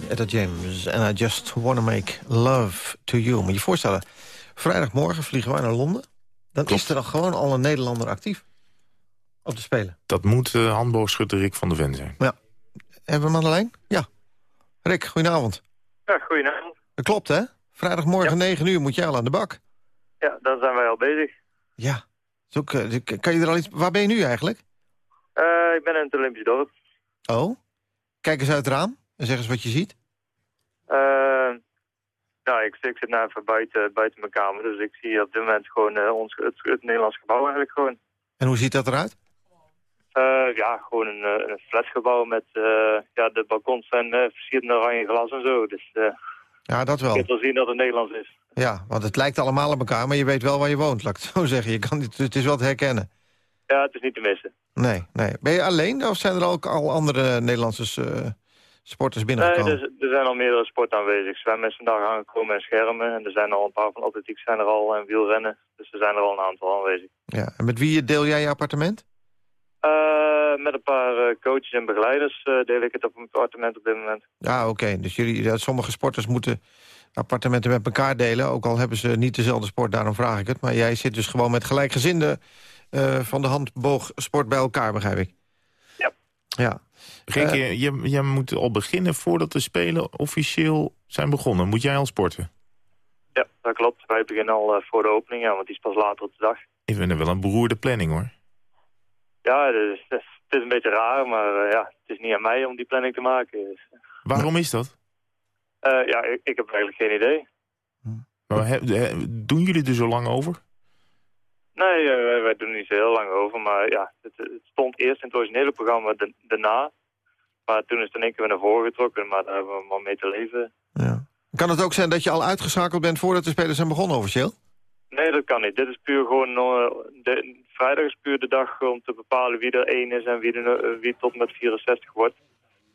Etta James, and I just wanna make love to you. Moet je je voorstellen, vrijdagmorgen vliegen wij naar Londen. Dan is er dan gewoon al een Nederlander actief op de Spelen. Dat moet uh, handboogschutter Rick van der Ven zijn. Ja. Hebben we Madeleine? Ja. Rick, goedenavond. Ja, goedenavond. Dat klopt, hè? Vrijdagmorgen 9 uur moet jij al aan de bak. Ja, dan zijn wij al bezig. Ja. Zo, kan je er al iets... Waar ben je nu eigenlijk? Uh, ik ben in het Olympisch dorp. Oh? Kijk eens uit het raam en zeg eens wat je ziet. Uh, nou, ik, ik zit nou even buiten, buiten mijn kamer, dus ik zie op dit moment gewoon uh, ons, het, het Nederlands gebouw eigenlijk gewoon. En hoe ziet dat eruit? Uh, ja, gewoon een, een flatgebouw met, ja, de balkons zijn versierd met oranje glas en zo. Dus ja, dat wel. je kunt wel zien dat het Nederlands is. Ja, want het lijkt allemaal op elkaar, maar je weet wel waar je woont, laat ik het zo zeggen. Je kan, het is wel te herkennen. Ja, het is niet te missen. Nee, nee. Ben je alleen of zijn er ook al andere Nederlandse uh, sporters binnengekomen? Nee, er, er, zijn al meerdere sporten aanwezig. Zwemmen is vandaag aangekomen en schermen. En er zijn al een paar van atletiek zijn er al en wielrennen. Dus er zijn er al een aantal aanwezig. Ja, en met wie deel jij je appartement? Uh, met een paar uh, coaches en begeleiders deel ik het op mijn appartement op dit moment. Ja, oké. Dus jullie, sommige sporters moeten appartementen met elkaar delen. Ook al hebben ze niet dezelfde sport, daarom vraag ik het. Maar jij zit dus gewoon met gelijkgezinden uh, van de handboogsport bij elkaar, begrijp ik. Ja. Ja. Rick, uh, je, je moet al beginnen voordat de Spelen officieel zijn begonnen. Moet jij al sporten? Ja, dat klopt. Wij beginnen al uh, voor de opening, ja, want die is pas later op de dag. Ik vind het wel een beroerde planning, hoor. Ja, het is, het is een beetje raar, maar ja, het is niet aan mij om die planning te maken. Dus. Waarom is dat? ja, ik, ik, heb eigenlijk geen idee. Maar he, he, doen jullie er zo lang over? Nee, uh, wij, wij, doen er niet zo heel lang over. Maar ja, het, het stond eerst in het originele programma daarna. Maar toen is het in één keer weer naar voren getrokken. Maar daar hebben we maar mee te leven. Ja. Kan het ook zijn dat je al uitgeschakeld bent voordat de spelers zijn begonnen officieel? Nee, dat kan niet. Dit is puur gewoon... Uh, de, vrijdag is puur de dag om te bepalen wie er één is en wie, de, wie tot met 64 wordt.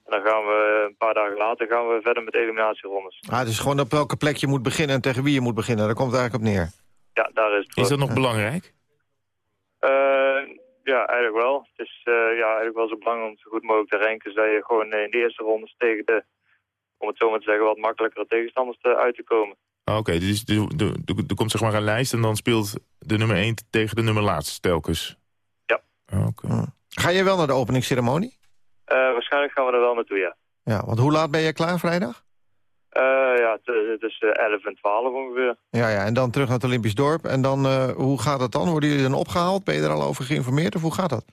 En dan gaan we een paar dagen later gaan we verder met eliminatierondes. Ah, dus gewoon op welke plek je moet beginnen en tegen wie je moet beginnen. Daar komt het eigenlijk op neer. Ja, daar is het Is dat nog belangrijk? Uh, ja, eigenlijk wel. Het is uh, ja, eigenlijk wel zo belangrijk om zo goed mogelijk te ranken... zodat je gewoon in de eerste rondes tegen de, om het zo maar te zeggen... wat makkelijkere tegenstanders te, uit te komen. Oké, okay, dus er komt zeg maar een lijst en dan speelt de nummer 1 tegen de nummer laatste telkens? Ja. Oké. Okay. Ga je wel naar de openingsceremonie? Uh, waarschijnlijk gaan we er wel naartoe, ja. Ja, want hoe laat ben je klaar vrijdag? Uh, ja, tussen 11 en 12 ongeveer. Ja, ja, en dan terug naar het Olympisch dorp. En dan, uh, hoe gaat het dan? Worden jullie dan opgehaald? Ben je er al over geïnformeerd of hoe gaat dat?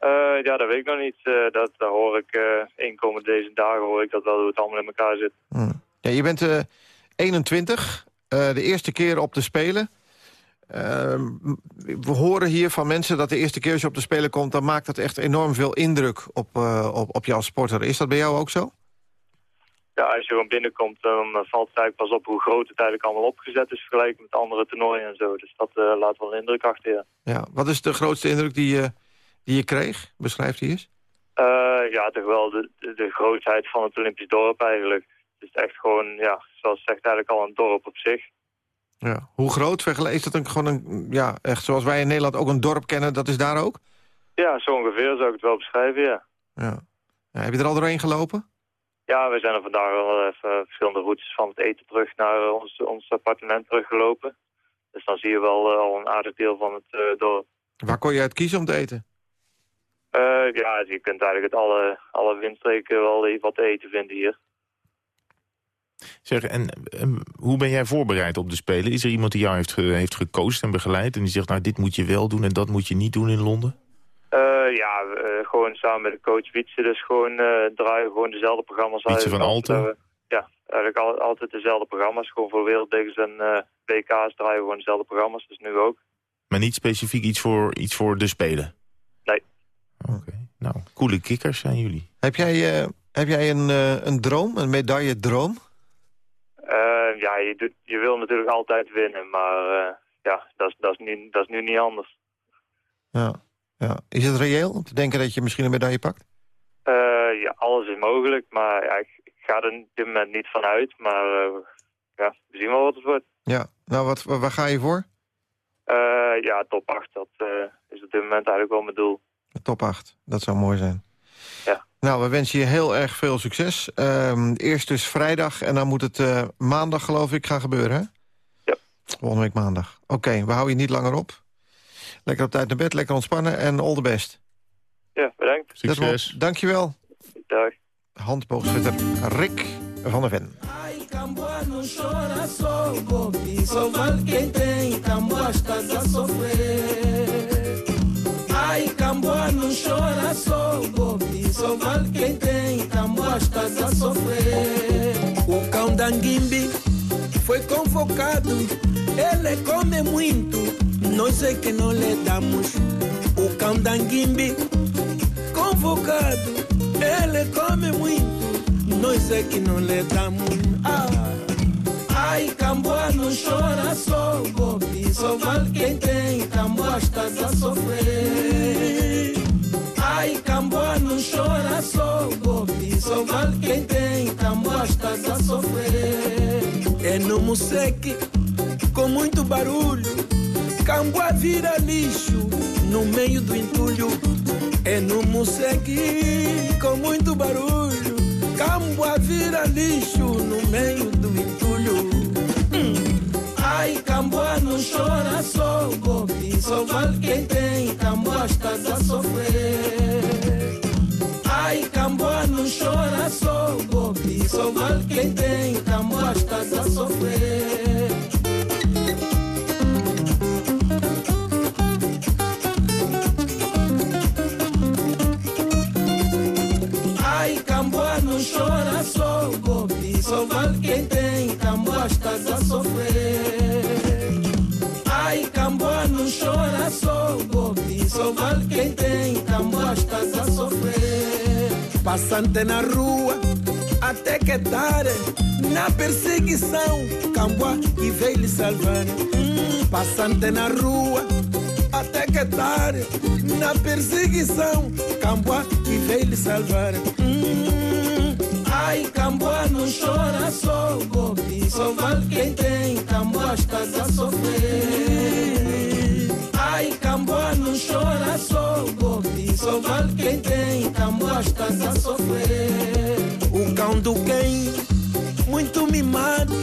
Uh, ja, dat weet ik nog niet. dat, dat hoor ik, inkomen deze dagen hoor ik dat wel hoe het allemaal in elkaar zit. Hmm. Ja, je bent 21, de eerste keer op de Spelen. Ehm, we horen hier van mensen dat de eerste keer als je op de Spelen komt... dan maakt dat echt enorm veel indruk op, op, op jou als sporter. Is dat bij jou ook zo? Ja, als je gewoon binnenkomt, dan valt het eigenlijk pas op hoe groot het eigenlijk allemaal opgezet is vergeleken met andere toernooien en zo. Dus dat uh, laat wel een indruk achter, ja. ja. Wat is de grootste indruk die je, die je kreeg? Beschrijf die eens. Uh, ja, toch wel de, de, de, grootheid van het Olympisch dorp eigenlijk. Het is echt gewoon, ja, zoals zegt eigenlijk al een dorp op zich. Ja. Hoe groot vergeleken? Is dat een, gewoon een, ja, echt zoals wij in Nederland ook een dorp kennen, dat is daar ook? Ja, zo ongeveer zou ik het wel beschrijven, ja. ja. ja heb je er al doorheen gelopen? Ja, we zijn er vandaag wel even verschillende routes van het eten terug naar ons, ons appartement teruggelopen. Dus dan zie je wel uh, al een aardig deel van het uh, dorp. Waar kon je uit kiezen om te eten? Uh, ja, je kunt eigenlijk het alle, alle windstreken wel wat te eten vinden hier. Zeg, en, en, hoe ben jij voorbereid op de Spelen? Is er iemand die jou heeft, ge, heeft gecoacht en begeleid en die zegt... nou, dit moet je wel doen en dat moet je niet doen in Londen? Uh, ja, uh, gewoon samen met de coach Wietse. Dus gewoon uh, draaien gewoon dezelfde programma's uit. Wietse van Alten? ja, eigenlijk al, altijd dezelfde programma's. Gewoon voor werelddiggers en WK's draaien gewoon dezelfde programma's. Dus nu ook. Maar niet specifiek iets voor, iets voor de Spelen? Nee. Oké. Okay. Nou, coole kikkers zijn jullie. Heb jij, heb jij een, een droom, een medaille-droom? ja, je, doet, je wil natuurlijk altijd winnen. Maar ja, dat is, dat, is nu, dat is nu niet anders. Ja. Ja. Is het reëel om te denken dat je misschien een medaille pakt? Uh, ja, alles is mogelijk, maar ja, ik, ik, ga er op dit moment niet van uit. Maar uh, ja, we zien wel wat het wordt. Ja, nou, wat, waar ga je voor? Uh, ja, top 8, dat is op dit moment eigenlijk wel mijn doel. Top 8, dat zou mooi zijn. Ja. Nou, we wensen je heel erg veel succes. Ehm, eerst dus vrijdag en dan moet het eh, maandag, geloof ik, gaan gebeuren, hè? Ja. Volgende week maandag. Oké, we houden je niet langer op. Lekker op tijd naar bed, lekker ontspannen en all the best. Ja, bedankt. Succes. Dankjewel. Dag. Handboogschutter Rick van der Ven. Ai, Camboa não chora o golpe, só vale quem tem, Camboa estás a sofrer. O cão da Nguimbi foi convocado, ele come muito, nós é que não lhe damos. O cão da Nguimbi convocado, ele come muito, nós é que não lhe damos. Ah. Ai, Camboa não chora só golpe, só vale quem tem, Camboa estás a sofrer. Ai, Camboa não chora só golpe, só vale quem tem, Camboa estás a sofrer. É no Museque, com muito barulho, Camboa vira lixo no meio do entulho. É no Museque, com muito barulho, Camboa vira lixo no meio do entulho. Hum. Ai, Camboa não chora só golpe, só vale quem tem, Camboa estás a sofrer. Ai, Camboa não chora só golpe, só vale quem tem, Camboa estás a sofrer. Vale quem tem, Camboa estás a sofrer. Ai, Camboa não chora só golpe, só vale quem tem, Camboa estás a sofrer. Passante na rua, até que tarde, na perseguição, Camboa e veio lhe salvar. Hum, passante na rua, até que tarde, na perseguição, Camboa e veio lhe salvar. Hum, chora só o golpe, só vale quem tem, Camboa a sofrer. Ai, Camboa não chora só o golpe, só vale quem tem, Camboa a sofrer. O cão do quem, muito mimado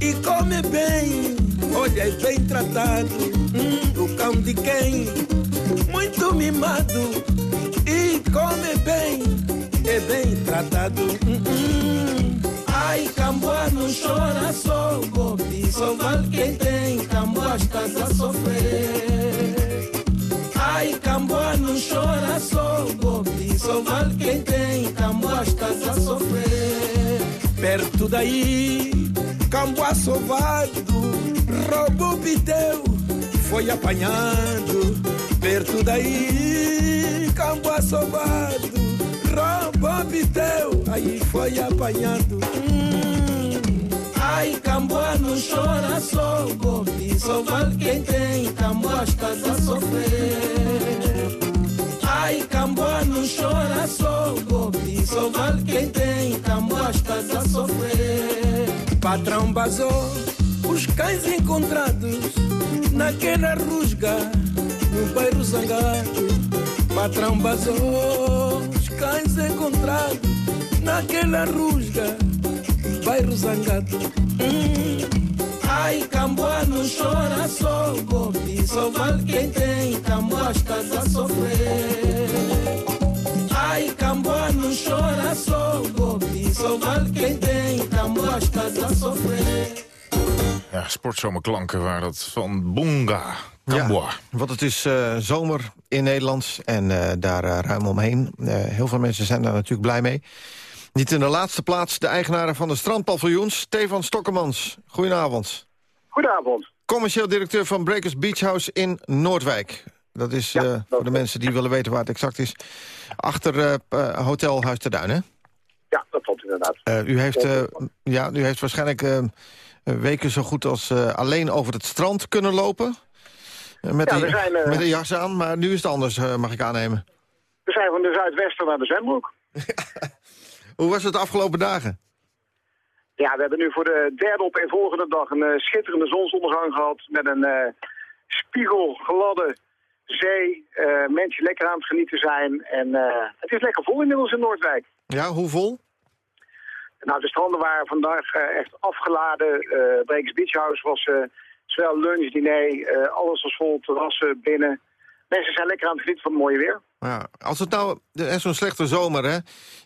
e come bem, olha, é bem tratado. Hum, o cão de quem, muito mimado e come bem, é bem tratado. Hum, hum. Ai, Camboa não chora só o golpe, só vale quem tem, Camboa estás a sofrer. Ai, Camboa não chora só o golpe, só vale quem tem, Camboa estás a sofrer. Perto daí, Camboa sovado, roubou piteu, foi apanhado. Perto daí, Camboa sovado, roubou piteu, aí foi apanhado. Hum. Ai, Camboa não chora só golpe, só vale quem tem, Camboa estás a sofrer. Ai, Camboa não chora só golpe, só vale quem tem, Camboa estás a sofrer. Patrão basou os cães encontrados naquela rusga, no bairro Zangado. Patrão basou cães encontrados naquela rusga, bairro Zangado. Hum. Ai, Camboa não chora só golpe, só vale quem tem, Camboa estás a sofrer. Ai, Camboa não chora só golpe, só vale quem tem, Camboa estás a sofrer. Ja, sportzomerklanken waren dat van Bonga. Ja, want het is eh, zomer in Nederland en eh, daar eh, ruim omheen. Eh, heel veel mensen zijn daar natuurlijk blij mee. Niet in de laatste plaats de eigenaren van de strandpaviljoens, Stefan Stokkemans. Goedenavond. Goedenavond. Commercieel directeur van Breakers Beach House in Noordwijk. Dat is eh, voor de mensen die willen weten waar het exact is. Achter Hotel Huis te Duin, hè? Ja, dat klopt inderdaad. Eh, u, heeft, eh, ja, u heeft waarschijnlijk eh, weken zo goed als eh, alleen over het strand kunnen lopen. Eh, met, Ja, de, zijn, eh, met een jas aan, maar nu is het anders, eh, mag ik aannemen. We zijn van de Zuidwesten naar de Zwembroek. Hoe was het de afgelopen dagen? Ja, we hebben nu voor de derde op een volgende dag een schitterende zonsondergang gehad... met een spiegelgladde de zee, eh, mensen lekker aan het genieten zijn. En het is lekker vol inmiddels in Noordwijk. Ja, hoe vol? Nou, de stranden waren vandaag echt afgeladen. Uh, Breakers Beach House was uh, zowel lunch, diner, alles was vol, terrassen, binnen. Mensen zijn lekker aan het genieten van het mooie weer. Ja, als het nou, er zo'n slechte zomer, hè,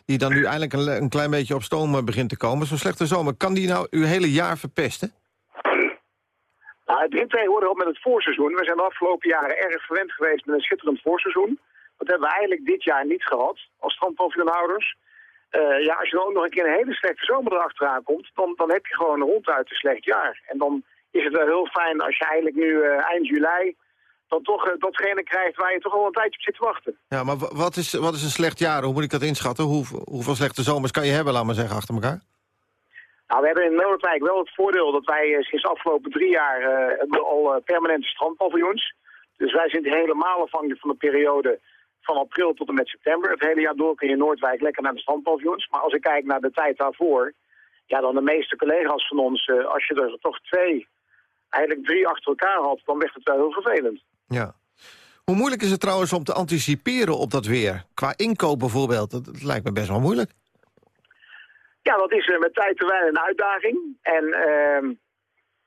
die dan nu eindelijk een, een klein beetje op stoom begint te komen. Zo'n slechte zomer, kan die nou uw hele jaar verpesten? Nou, het begint tegenwoordig op met het voorseizoen. We zijn de afgelopen jaren erg verwend geweest met een schitterend voorseizoen. Dat hebben we eigenlijk dit jaar niet gehad als strandpaviljoenhouders. Uh, ja, als je dan ook nog een keer een hele slechte zomer erachteraan komt, dan, dan heb je gewoon ronduit een slecht jaar. En dan is het wel heel fijn als je eigenlijk nu uh, eind juli dan toch uh, datgene krijgt waar je toch al een tijdje op zit te wachten. Ja, maar wat is, wat is een slecht jaar? Hoe moet ik dat inschatten? Hoe, hoeveel slechte zomers kan je hebben, laat maar zeggen, achter elkaar? Nou, we hebben in Noordwijk wel het voordeel dat wij uh, sinds de afgelopen drie jaar uh, al permanente strandpaviljoens. Dus wij zijn helemaal afhankelijk van de periode van april tot en met september. Het hele jaar door kun je in Noordwijk lekker naar de strandpaviljoens. Maar als ik kijk naar de tijd daarvoor, ja, dan de meeste collega's van ons, als je er toch twee, eigenlijk drie achter elkaar had, dan werd het wel heel vervelend. Ja. Hoe moeilijk is het trouwens om te anticiperen op dat weer? Qua inkoop bijvoorbeeld, dat, dat lijkt me best wel moeilijk. Ja, dat is uh, met tijd te weinig een uitdaging. En uh,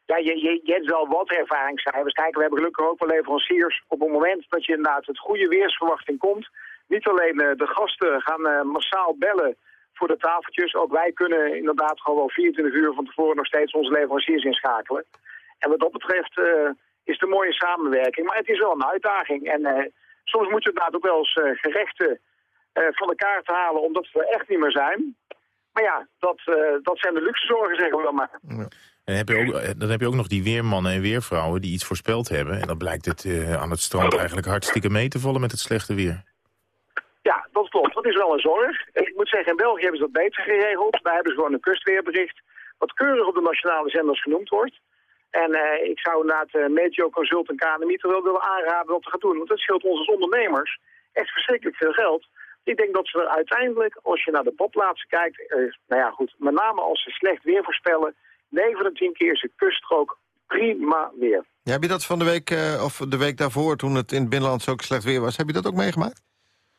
ja, je, je, je hebt wel wat ervaringscijfers. Kijk, we hebben gelukkig ook wel leveranciers. Op het moment dat je inderdaad het goede weersverwachting komt... niet alleen uh, de gasten gaan uh, massaal bellen voor de tafeltjes. Ook wij kunnen inderdaad gewoon wel 24 uur van tevoren nog steeds onze leveranciers inschakelen. En wat dat betreft uh, is het een mooie samenwerking. Maar het is wel een uitdaging. En uh, soms moet je inderdaad ook wel eens uh, gerechten van de kaart halen... omdat we er echt niet meer zijn. Maar ja, dat, dat zijn de luxe zorgen, zeggen we dan maar. Ja. En heb je ook, dan heb je ook nog die weermannen en weervrouwen die iets voorspeld hebben. En dan blijkt het aan het strand eigenlijk hartstikke mee te vallen met het slechte weer. Ja, dat klopt. Dat is wel een zorg. En ik moet zeggen, in België hebben ze dat beter geregeld. Daar hebben ze gewoon een kustweerbericht... wat keurig op de nationale zenders genoemd wordt. En uh, ik zou inderdaad uh, Meteo Consult en KNMI toch wel willen aanraden wat te gaan doen. Want dat scheelt ons als ondernemers echt verschrikkelijk veel geld. Ik denk dat ze er uiteindelijk, als je naar de badplaatsen kijkt... Uh, nou ja, goed, met name als ze slecht weer voorspellen... 9 van de 10 keer is de kuststrook prima weer. Ja, heb je dat van de week, of de week daarvoor, toen het in het binnenland zo slecht weer was... heb je dat ook meegemaakt?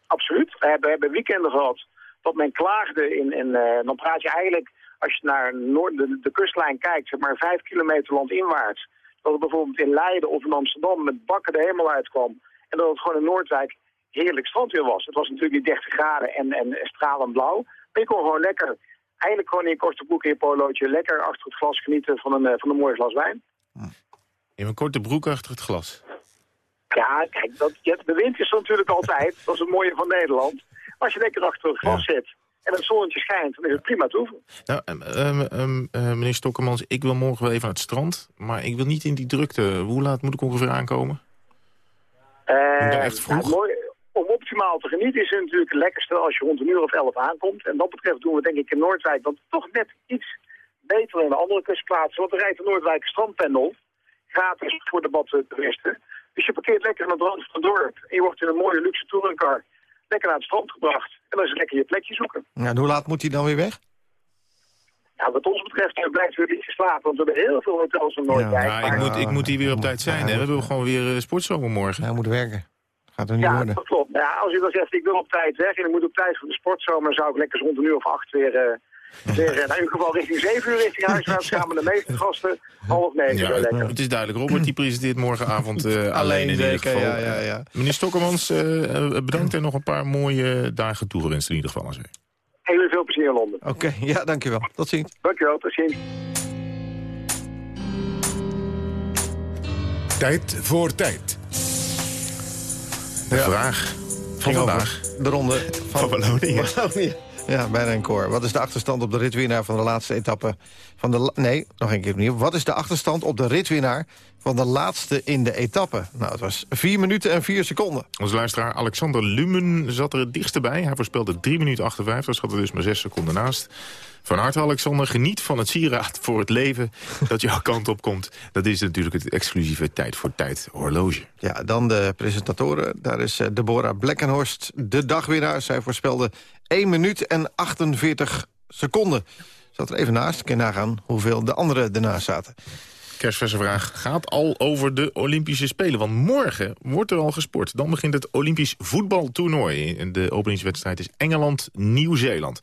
Absoluut. We hebben, we hebben weekenden gehad dat men klaagde. In, in, dan praat je eigenlijk als je naar Noord, de, de, kustlijn kijkt, zeg maar vijf kilometer landinwaarts, dat het bijvoorbeeld in Leiden of in Amsterdam met bakken de hemel uitkwam. En dat het gewoon in Noordwijk heerlijk strandweer was. Het was natuurlijk niet 30 graden en, en stralend blauw. Maar je kon gewoon lekker, eigenlijk gewoon in je korte broek in je polootje, lekker achter het glas genieten van een, van een mooi glas wijn. In een korte broek achter het glas? Ja, kijk, dat, de wind is er natuurlijk altijd. Dat is het mooie van Nederland. Als je lekker achter het glas zit en het zonnetje schijnt, dan is het prima te oefenen. Nou, um, um, uh, meneer Stokkemans, ik wil morgen wel even naar het strand, maar ik wil niet in die drukte. Hoe laat moet ik ongeveer aankomen? Uh, echt vroeg? Nou, mooi, om optimaal te genieten is het natuurlijk het lekkerste als je rond een uur of elf aankomt. En dat betreft doen we denk ik in Noordwijk dat toch net iets beter dan de andere kustplaatsen. Want er rijdt de Noordwijk strandpendel, gratis voor de badtoeristen. Dus je parkeert lekker aan het rand van het dorp. En je wordt in een mooie luxe touringcar lekker naar het strand gebracht. En dan is het lekker je plekje zoeken. Ja, en hoe laat moet hij dan weer weg? Ja, wat ons betreft blijft weer niet slapen. Want we hebben heel veel hotels in Noordwijk. Ja, ik, moet, ik moet hier weer op tijd zijn. Hè? We hebben gewoon weer uh, sportzomer morgen. Hij moet werken. Gaat er niet ja, worden. dat klopt. Ja, als u dan zegt, ik wil op tijd weg en ik moet op tijd voor de sportzomer... zou ik lekker rond een uur of acht weer... Uh, Weer, nou, in ieder geval richting 7 uur richting huiswaarts gaan we de meeste gasten half negen. Ja, lekker. Het is duidelijk. Robert die presenteert morgenavond uh, alleen, alleen in ieder geval. Ja, ja, ja. Meneer Stokkermans, uh, bedankt en nog een paar mooie dagen toegewenst in ieder geval aan zee. Heel veel plezier in Londen. Oké, okay, ja, dankjewel. Tot ziens. Dankjewel, tot ziens. Tijd voor tijd. De ja. vraag van vandaag. De ronde van, van Wallonië. Ja, bijna een koor. Wat is de achterstand op de ritwinnaar van de laatste etappe? Van de nee, nog een keer opnieuw. Wat is de achterstand op de ritwinnaar van de laatste in de etappe? Nou, het was 4 minuten en 4 seconden. Onze luisteraar Alexander Lumen zat er het dichtst bij. Hij voorspelde 3 minuten 58, zat er dus maar 6 seconden naast. Van harte, Alexander, geniet van het sieraad voor het leven dat jouw kant op komt. Dat is natuurlijk het exclusieve Tijd voor Tijd horloge. Ja, dan de presentatoren. Daar is uh, Deborah Blekkenhorst, de dagwinnaar. Zij voorspelde 1 minuut en 48 seconden. Zat er even naast, kan nagaan hoeveel de anderen ernaast zaten. kerstverse vraag gaat al over de Olympische Spelen. Want morgen wordt er al gesport. Dan begint het Olympisch voetbaltoernooi. De openingswedstrijd is Engeland-Nieuw-Zeeland.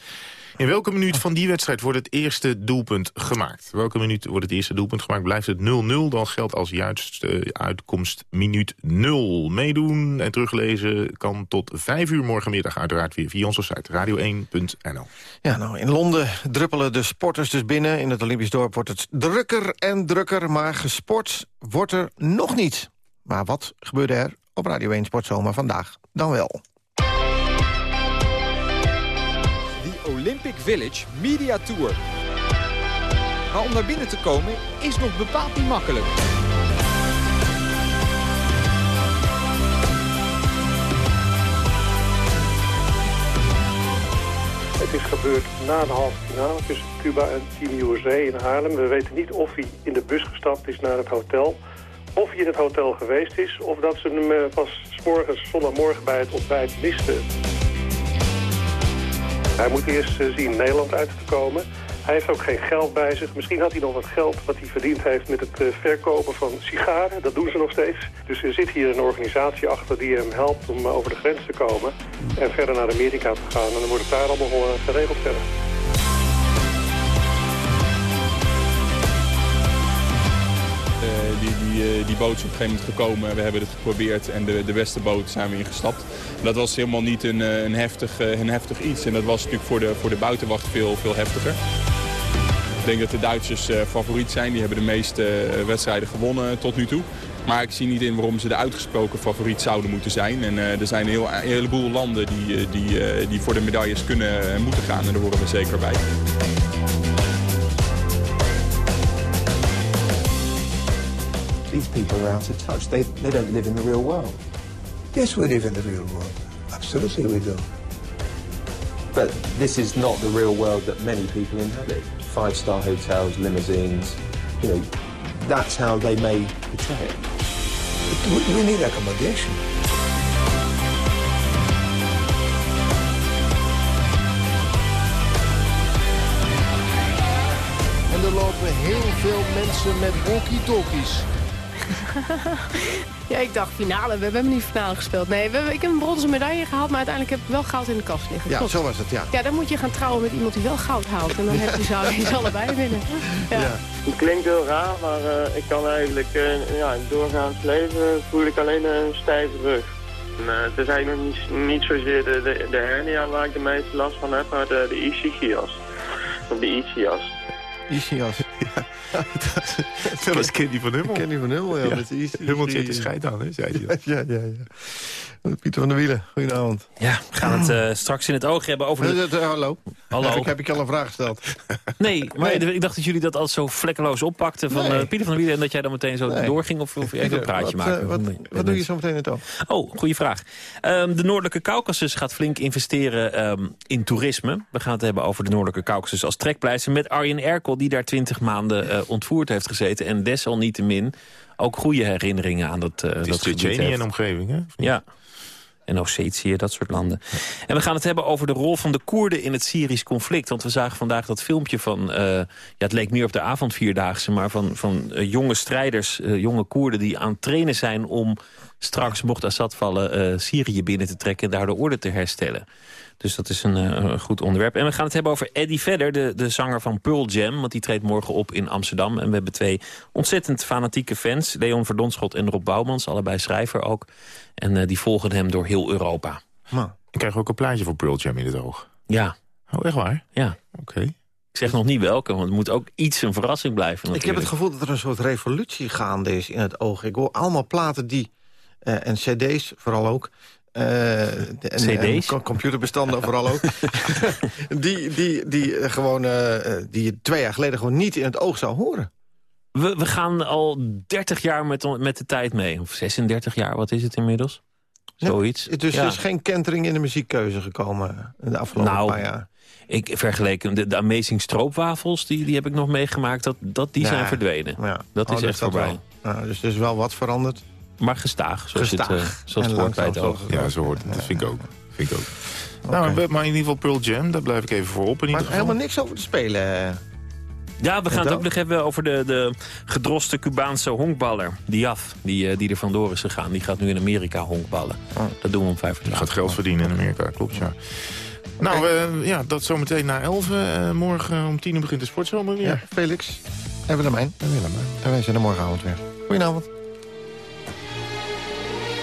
In welke minuut van die wedstrijd wordt het eerste doelpunt gemaakt? Welke minuut wordt het eerste doelpunt gemaakt? Blijft het 0-0, dan geldt als juiste uitkomst minuut 0. Meedoen en teruglezen kan tot 5 uur morgenmiddag uiteraard weer via onze site radio1.nl. Ja, nou, in Londen druppelen de sporters dus binnen. In het Olympisch dorp wordt het drukker en drukker, maar gesport wordt er nog niet. Maar wat gebeurde er op Radio 1 Sportzomer vandaag dan wel? Olympic Village Media Tour. Maar om naar binnen te komen is nog bepaald niet makkelijk. Het is gebeurd na de halve finale tussen Cuba en Team USA in Haarlem. We weten niet of hij in de bus gestapt is naar het hotel. Of hij in het hotel geweest is. Of dat ze hem eh, pas s morgens, zondagmorgen bij het ontbijt misten. Hij moet eerst eh, zien Nederland uit te komen. Hij heeft ook geen geld bij zich. Misschien had hij nog wat geld wat hij verdiend heeft met het eh, verkopen van sigaren. Dat doen ze nog steeds. Dus er zit hier een organisatie achter die hem helpt om over de grens te komen. En verder naar Amerika te gaan. En dan wordt het daar allemaal geregeld verder. Die, uh, die boot is op een gegeven moment gekomen. We hebben het geprobeerd en de, de beste boot zijn we ingestapt. Dat was helemaal niet een, een, heftig, een heftig iets. En dat was natuurlijk voor de, voor de buitenwacht veel, veel heftiger. Ik denk dat de Duitsers favoriet zijn. Die hebben de meeste wedstrijden gewonnen tot nu toe. Maar ik zie niet in waarom ze de uitgesproken favoriet zouden moeten zijn. En er zijn een, heel, een heleboel landen die, die, die voor de medailles kunnen en moeten gaan. En daar horen we zeker bij. These people are out of touch. They, they don't live in the real world. Yes, we live in the real world. Absolutely we do. But this is not the real world that many people inhabit. Five-star hotels, limousines, you know, that's how they may portray it. We, we need accommodation. En er lopen heel veel mensen met walkie-talkies. ja, ik dacht finale. We hebben hem niet finale gespeeld. Nee, we hebben, ik heb een bronzen medaille gehaald, maar uiteindelijk heb ik wel goud in de kast liggen. Ja, Klopt. zo was het, ja. Ja, dan moet je gaan trouwen met iemand die wel goud haalt. En dan heb je ze, ze allebei winnen. Ja. ja. Het klinkt heel raar, maar uh, ik kan eigenlijk uh, ja, in doorgaans leven voel ik alleen een stijve rug. En, uh, het is eigenlijk nog niet, niet zozeer de, de, de hernia waar ik de meeste last van heb, maar de, de ischias. Of de ischias. Ischias, ja. dat was Kenny van Hummel. Kenny van Hummel, ja. ja. Met Hummel zet de scheid aan, hè, zei hij. ja, ja, ja. Pieter van der Wielen, goedenavond. Ja, we gaan het uh, straks in het oog hebben over... De... Uh, hallo. Hallo. Ik heb ik al een vraag gesteld. Nee, maar nee. ik dacht dat jullie dat altijd zo vlekkeloos oppakten van nee. uh, Pieter van der Wielen... en dat jij dan meteen zo nee. doorging of, of even een praatje wat, maken. wat, wat doe je zo meteen in het oog? Oh, goede vraag. Um, de Noordelijke Caucasus gaat flink investeren um, in toerisme. We gaan het hebben over de Noordelijke Caucasus als trekpleister... met Arjen Erkel, die daar twintig maanden ontvoerd heeft gezeten... en desalniettemin ook goede herinneringen aan dat, uh, het dat gebied heeft. en omgeving, hè? Ja. En Ossetië, dat soort landen. En we gaan het hebben over de rol van de Koerden in het Syrisch conflict. Want we zagen vandaag dat filmpje van... Uh, ja, het leek meer op de avondvierdaagse... maar van, van uh, jonge strijders, uh, jonge Koerden die aan het trainen zijn... om straks, mocht Assad vallen, Syrië binnen te trekken... en daar de orde te herstellen. Dus dat is een, een, goed onderwerp. En we gaan het hebben over Eddie Vedder, de, de zanger van Pearl Jam. Want die treedt morgen op in Amsterdam. En we hebben twee ontzettend fanatieke fans. Leon Verdonschot en Rob Bouwmans, allebei schrijver ook. En uh, die volgen hem door heel Europa. Maar ik krijg ook een plaatje voor Pearl Jam in het oog. Ja. Oh, echt waar? Ja. Oké. Okay. Ik zeg nog niet welke, want het moet ook iets een verrassing blijven. Natuurlijk. Ik heb het gevoel dat er een soort revolutie gaande is in het oog. Ik hoor allemaal platen die, en cd's vooral ook... Uh, CD's? En computerbestanden vooral ook. die, die, die, gewoon, uh, die je twee jaar geleden gewoon niet in het oog zou horen. We, we gaan al 30 jaar met, met de tijd mee. Of 36 jaar, wat is het inmiddels? Zoiets. Ja, dus ja. er is geen kentering in de muziekkeuze gekomen in de afgelopen nou, paar jaar. Ik vergeleken de, de Amazing Stroopwafels, die, die heb ik nog meegemaakt. Dat, dat, die Ja, zijn verdwenen. Ja. Dat Oh, is echt voorbij. wel. Nou, dus er is wel wat veranderd. Maar gestaag, zoals Gestaag. het, uh, zoals En het hoort bij het oog. Ja, zo hoort het. Dat vind ik ook. Vind ik ook. Nou, maar in ieder geval Pearl Jam, daar blijf ik even voor op. In Maar ieder geval. helemaal niks over te spelen. Ja, we gaan het ook nog hebben over de, de gedroste Cubaanse honkballer. Diaf, die, die er vandoor is gegaan. Die gaat nu in Amerika honkballen. Oh. Dat doen we om vijf uur. gaat geld verdienen in Amerika, klopt ja. Nou, uh, ja, dat zometeen na 11. Uh, morgen om 10 uur begint de sportzomer weer. Ja, Felix en Willemijn. En Willemijn. En wij zijn er morgenavond weer. Goedenavond.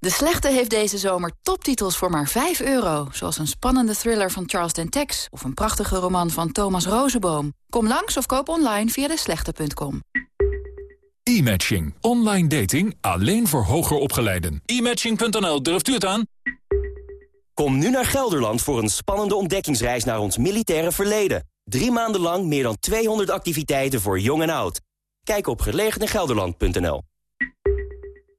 De Slechte heeft deze zomer toptitels voor maar 5 euro. Zoals een spannende thriller van Charles Dentex... of een prachtige roman van Thomas Rozenboom. Kom langs of koop online via deslechte.com. E-matching. Online dating alleen voor hoger opgeleiden. E-matching.nl, durft u het aan? Kom nu naar Gelderland voor een spannende ontdekkingsreis naar ons militaire verleden. Drie maanden lang meer dan 200 activiteiten voor jong en oud. Kijk op gelegenegelderland.nl.